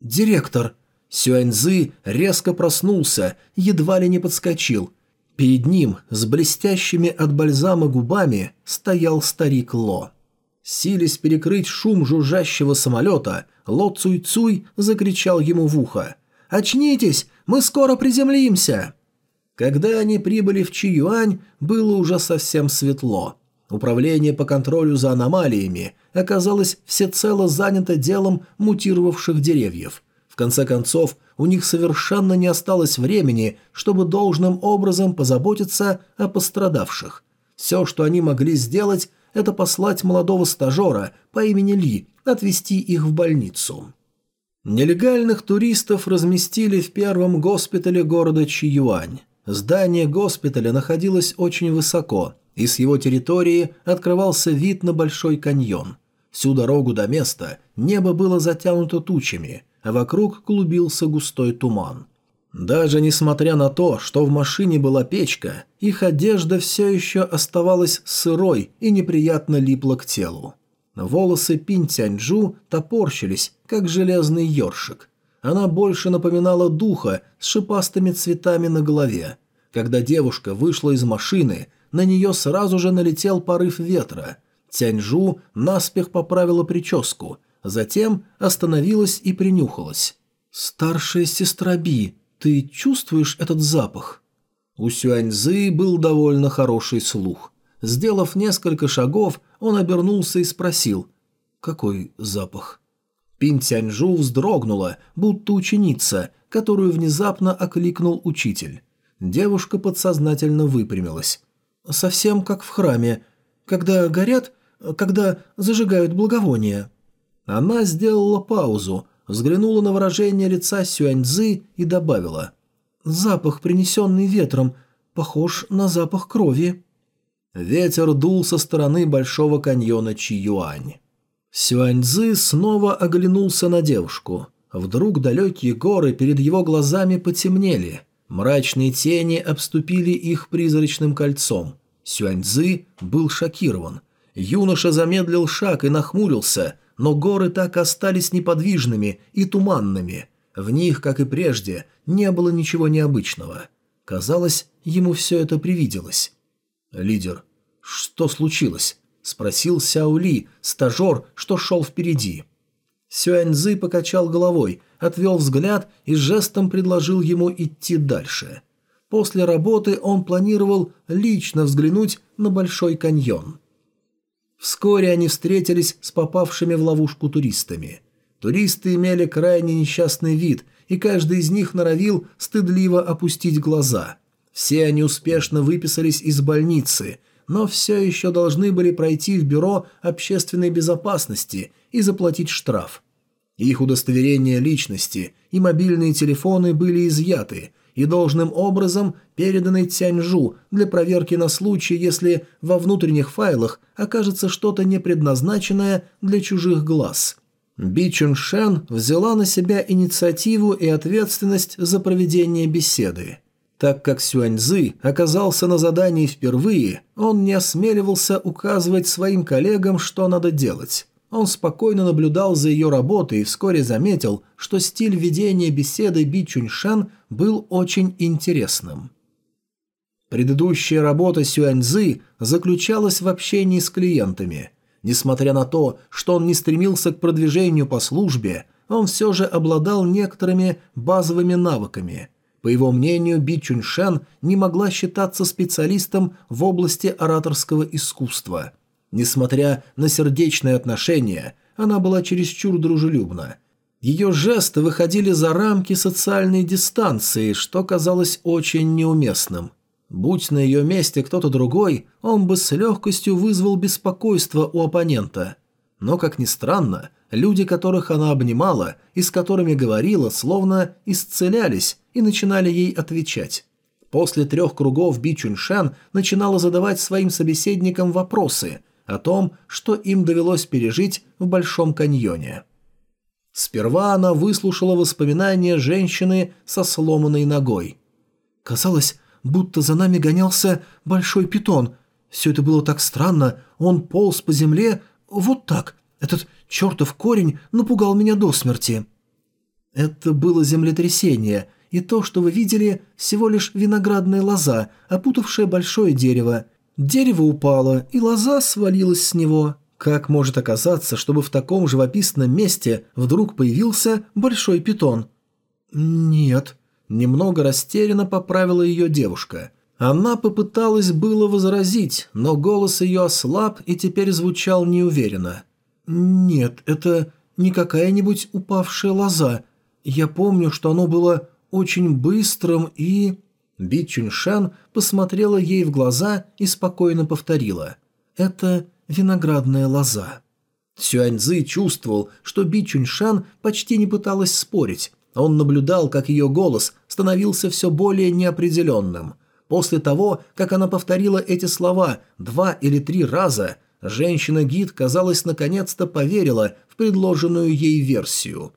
«Директор!» Сюаньзы резко проснулся, едва ли не подскочил – Перед ним, с блестящими от бальзама губами, стоял старик Ло. Силясь перекрыть шум жужжащего самолета, Ло Цуй-Цуй закричал ему в ухо. «Очнитесь! Мы скоро приземлимся!» Когда они прибыли в Чиюань, было уже совсем светло. Управление по контролю за аномалиями оказалось всецело занято делом мутировавших деревьев. В конце концов, у них совершенно не осталось времени, чтобы должным образом позаботиться о пострадавших. Все, что они могли сделать, это послать молодого стажера по имени Ли, отвезти их в больницу. Нелегальных туристов разместили в первом госпитале города Чиюань. Здание госпиталя находилось очень высоко, и с его территории открывался вид на Большой каньон. Всю дорогу до места небо было затянуто тучами – а вокруг клубился густой туман. Даже несмотря на то, что в машине была печка, их одежда все еще оставалась сырой и неприятно липла к телу. Волосы Пинь Тяньчжу топорщились, как железный ёршик. Она больше напоминала духа с шипастыми цветами на голове. Когда девушка вышла из машины, на нее сразу же налетел порыв ветра. Тяньжу наспех поправила прическу, затем остановилась и принюхалась. «Старшая сестра Би, ты чувствуешь этот запах?» У Сюаньзы был довольно хороший слух. Сделав несколько шагов, он обернулся и спросил «Какой запах?» Пин Тяньжу вздрогнула, будто ученица, которую внезапно окликнул учитель. Девушка подсознательно выпрямилась. «Совсем как в храме. Когда горят, когда зажигают благовония». Она сделала паузу, взглянула на выражение лица Сюаньзы и добавила. «Запах, принесенный ветром, похож на запах крови». Ветер дул со стороны Большого каньона Чиюань. Сюаньзы снова оглянулся на девушку. Вдруг далекие горы перед его глазами потемнели. Мрачные тени обступили их призрачным кольцом. Сюаньзы был шокирован. Юноша замедлил шаг и нахмурился, но горы так остались неподвижными и туманными. В них, как и прежде, не было ничего необычного. Казалось, ему все это привиделось. «Лидер, что случилось?» – спросил Сяо Ли, стажер, что шел впереди. Сюаньзы покачал головой, отвел взгляд и жестом предложил ему идти дальше. После работы он планировал лично взглянуть на Большой каньон. Вскоре они встретились с попавшими в ловушку туристами. Туристы имели крайне несчастный вид, и каждый из них норовил стыдливо опустить глаза. Все они успешно выписались из больницы, но все еще должны были пройти в бюро общественной безопасности и заплатить штраф. Их удостоверения личности и мобильные телефоны были изъяты – и должным образом переданы Тяньжу для проверки на случай, если во внутренних файлах окажется что-то не предназначенное для чужих глаз. Би Чун Шен взяла на себя инициативу и ответственность за проведение беседы. Так как Сюаньзы оказался на задании впервые, он не осмеливался указывать своим коллегам, что надо делать. Он спокойно наблюдал за ее работой и вскоре заметил, что стиль ведения беседы Би Чуньшан был очень интересным. Предыдущая работа Сюаньзы заключалась в общении с клиентами. Несмотря на то, что он не стремился к продвижению по службе, он все же обладал некоторыми базовыми навыками. По его мнению, Би Чуньшан не могла считаться специалистом в области ораторского искусства – Несмотря на сердечные отношения, она была чересчур дружелюбна. Ее жесты выходили за рамки социальной дистанции, что казалось очень неуместным. Будь на ее месте кто-то другой, он бы с легкостью вызвал беспокойство у оппонента. Но, как ни странно, люди, которых она обнимала и с которыми говорила, словно исцелялись и начинали ей отвечать. После трех кругов Би Чуньшан начинала задавать своим собеседникам вопросы – о том, что им довелось пережить в Большом каньоне. Сперва она выслушала воспоминания женщины со сломанной ногой. Казалось, будто за нами гонялся большой питон. Все это было так странно, он полз по земле вот так. Этот чертов корень напугал меня до смерти. Это было землетрясение, и то, что вы видели, всего лишь виноградная лоза, опутавшая большое дерево. Дерево упало, и лоза свалилась с него. Как может оказаться, чтобы в таком живописном месте вдруг появился большой питон? Нет. Немного растерянно поправила ее девушка. Она попыталась было возразить, но голос ее ослаб и теперь звучал неуверенно. «Нет, это не какая-нибудь упавшая лоза. Я помню, что оно было очень быстрым и...» Би Чуньшан посмотрела ей в глаза и спокойно повторила. «Это виноградная лоза». Сюаньзы чувствовал, что Би Чуньшан почти не пыталась спорить. Он наблюдал, как ее голос становился все более неопределенным. После того, как она повторила эти слова два или три раза, женщина-гид, казалось, наконец-то поверила в предложенную ей версию.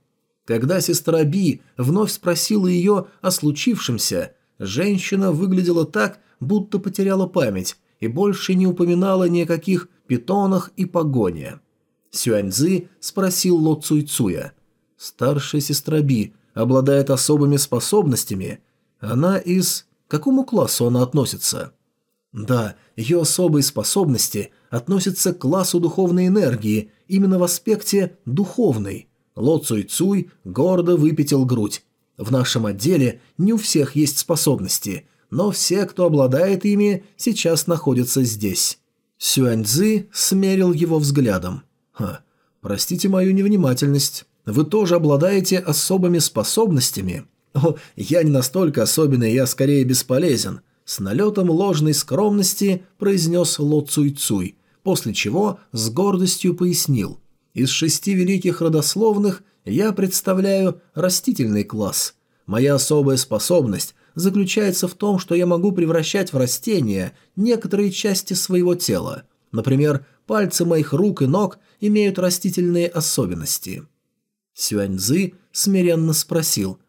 Когда сестра Би вновь спросила ее о случившемся, женщина выглядела так, будто потеряла память и больше не упоминала ни о каких питонах и погоне. Сюаньзы спросил Ло Цуйцуя. «Старшая сестра Би обладает особыми способностями. Она из... К какому классу она относится?» «Да, ее особые способности относятся к классу духовной энергии, именно в аспекте духовной. Ло Цуй Цуй гордо выпятил грудь. В нашем отделе не у всех есть способности, но все, кто обладает ими, сейчас находятся здесь. Сюаньцзы смерил его взглядом. «Ха, простите мою невнимательность. Вы тоже обладаете особыми способностями?» «О, я не настолько особенный, я скорее бесполезен», — с налетом ложной скромности произнес Ло Цуй Цуй, после чего с гордостью пояснил. Из шести великих родословных я представляю растительный класс. Моя особая способность заключается в том, что я могу превращать в растения некоторые части своего тела. Например, пальцы моих рук и ног имеют растительные особенности. Сюаньзы смиренно спросил,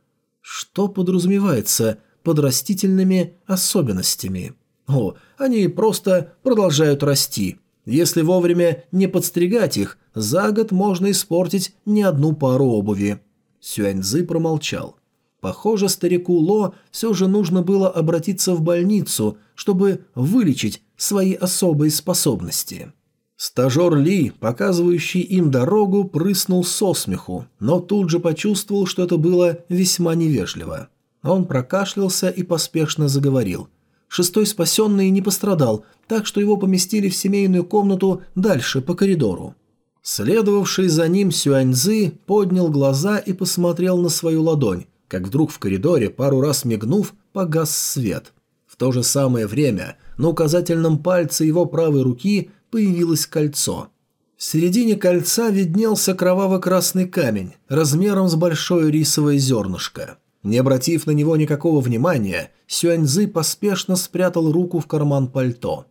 что подразумевается под растительными особенностями? О, они просто продолжают расти – если вовремя не подстригать их, за год можно испортить не одну пару обуви. Сюаньзы промолчал. Похоже, старику Ло все же нужно было обратиться в больницу, чтобы вылечить свои особые способности. Стажер Ли, показывающий им дорогу, прыснул со смеху, но тут же почувствовал, что это было весьма невежливо. Он прокашлялся и поспешно заговорил. Шестой спасенный не пострадал, так что его поместили в семейную комнату дальше по коридору. Следовавший за ним Сюаньзы поднял глаза и посмотрел на свою ладонь, как вдруг в коридоре, пару раз мигнув, погас свет. В то же самое время на указательном пальце его правой руки появилось кольцо. В середине кольца виднелся кроваво-красный камень, размером с большое рисовое зернышко. Не обратив на него никакого внимания, Сюаньзы поспешно спрятал руку в карман пальто.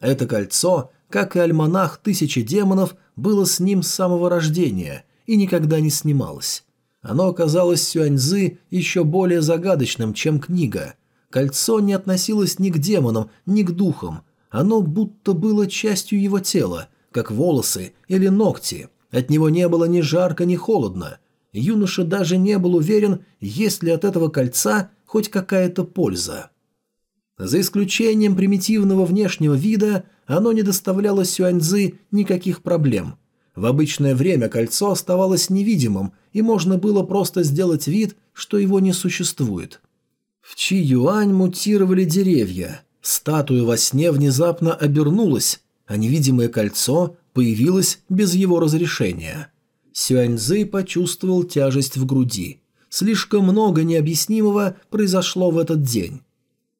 Это кольцо, как и альманах «Тысячи демонов», было с ним с самого рождения и никогда не снималось. Оно оказалось Сюаньзы еще более загадочным, чем книга. Кольцо не относилось ни к демонам, ни к духам. Оно будто было частью его тела, как волосы или ногти. От него не было ни жарко, ни холодно юноша даже не был уверен, есть ли от этого кольца хоть какая-то польза. За исключением примитивного внешнего вида, оно не доставляло Сюаньзы никаких проблем. В обычное время кольцо оставалось невидимым, и можно было просто сделать вид, что его не существует. В Чи-Юань мутировали деревья. Статуя во сне внезапно обернулась, а невидимое кольцо появилось без его разрешения. Сюаньзы почувствовал тяжесть в груди. Слишком много необъяснимого произошло в этот день.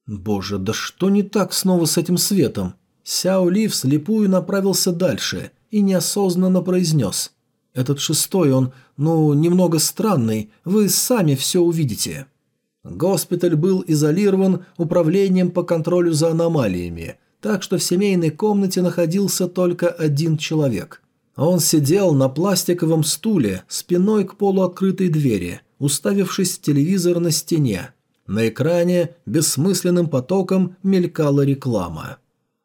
Боже, да что не так снова с этим светом? Сяо Ли вслепую направился дальше и неосознанно произнес. «Этот шестой, он, ну, немного странный, вы сами все увидите». Госпиталь был изолирован управлением по контролю за аномалиями, так что в семейной комнате находился только один человек. Он сидел на пластиковом стуле, спиной к полуоткрытой двери, уставившись в телевизор на стене. На экране бессмысленным потоком мелькала реклама.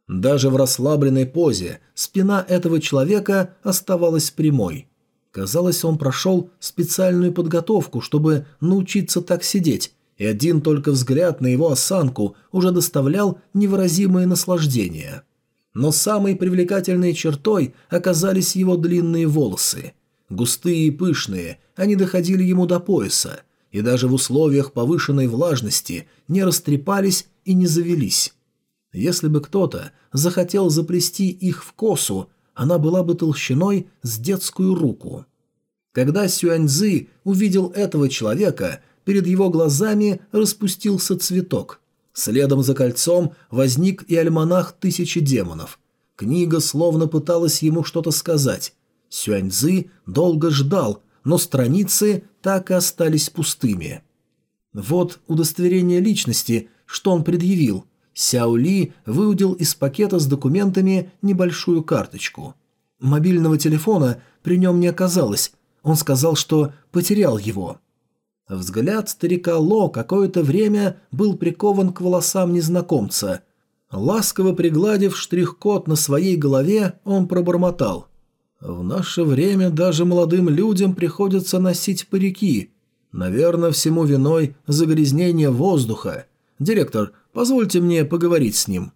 Даже в расслабленной позе спина этого человека оставалась прямой. Казалось, он прошел специальную подготовку, чтобы научиться так сидеть, и один только взгляд на его осанку уже доставлял невыразимое наслаждение. Но самой привлекательной чертой оказались его длинные волосы. Густые и пышные, они доходили ему до пояса, и даже в условиях повышенной влажности не растрепались и не завелись. Если бы кто-то захотел заплести их в косу, она была бы толщиной с детскую руку. Когда Сюаньзы увидел этого человека, перед его глазами распустился цветок – Следом за кольцом возник и альманах «Тысячи демонов». Книга словно пыталась ему что-то сказать. Сюаньзы долго ждал, но страницы так и остались пустыми. Вот удостоверение личности, что он предъявил. Сяо Ли выудил из пакета с документами небольшую карточку. Мобильного телефона при нем не оказалось. Он сказал, что потерял его. Взгляд старика Ло какое-то время был прикован к волосам незнакомца. Ласково пригладив штрих-код на своей голове, он пробормотал. «В наше время даже молодым людям приходится носить парики. Наверное, всему виной загрязнение воздуха. Директор, позвольте мне поговорить с ним».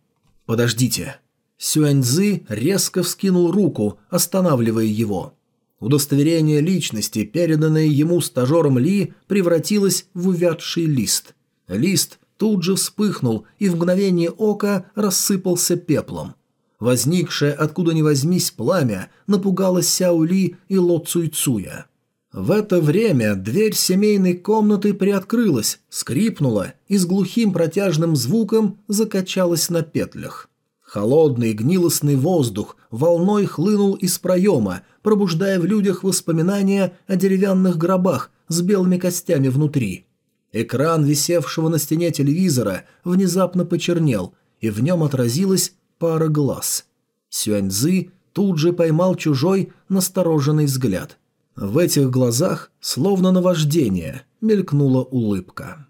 «Подождите». Сюаньзы резко вскинул руку, останавливая его. Удостоверение личности, переданное ему стажером Ли, превратилось в увядший лист. Лист тут же вспыхнул и в мгновение ока рассыпался пеплом. Возникшее откуда ни возьмись пламя напугало Сяо Ли и Ло Цуйцуя. В это время дверь семейной комнаты приоткрылась, скрипнула и с глухим протяжным звуком закачалась на петлях. Холодный гнилостный воздух волной хлынул из проема, пробуждая в людях воспоминания о деревянных гробах с белыми костями внутри. Экран, висевшего на стене телевизора, внезапно почернел, и в нем отразилась пара глаз. Сюаньзы тут же поймал чужой настороженный взгляд. В этих глазах, словно наваждение, мелькнула улыбка.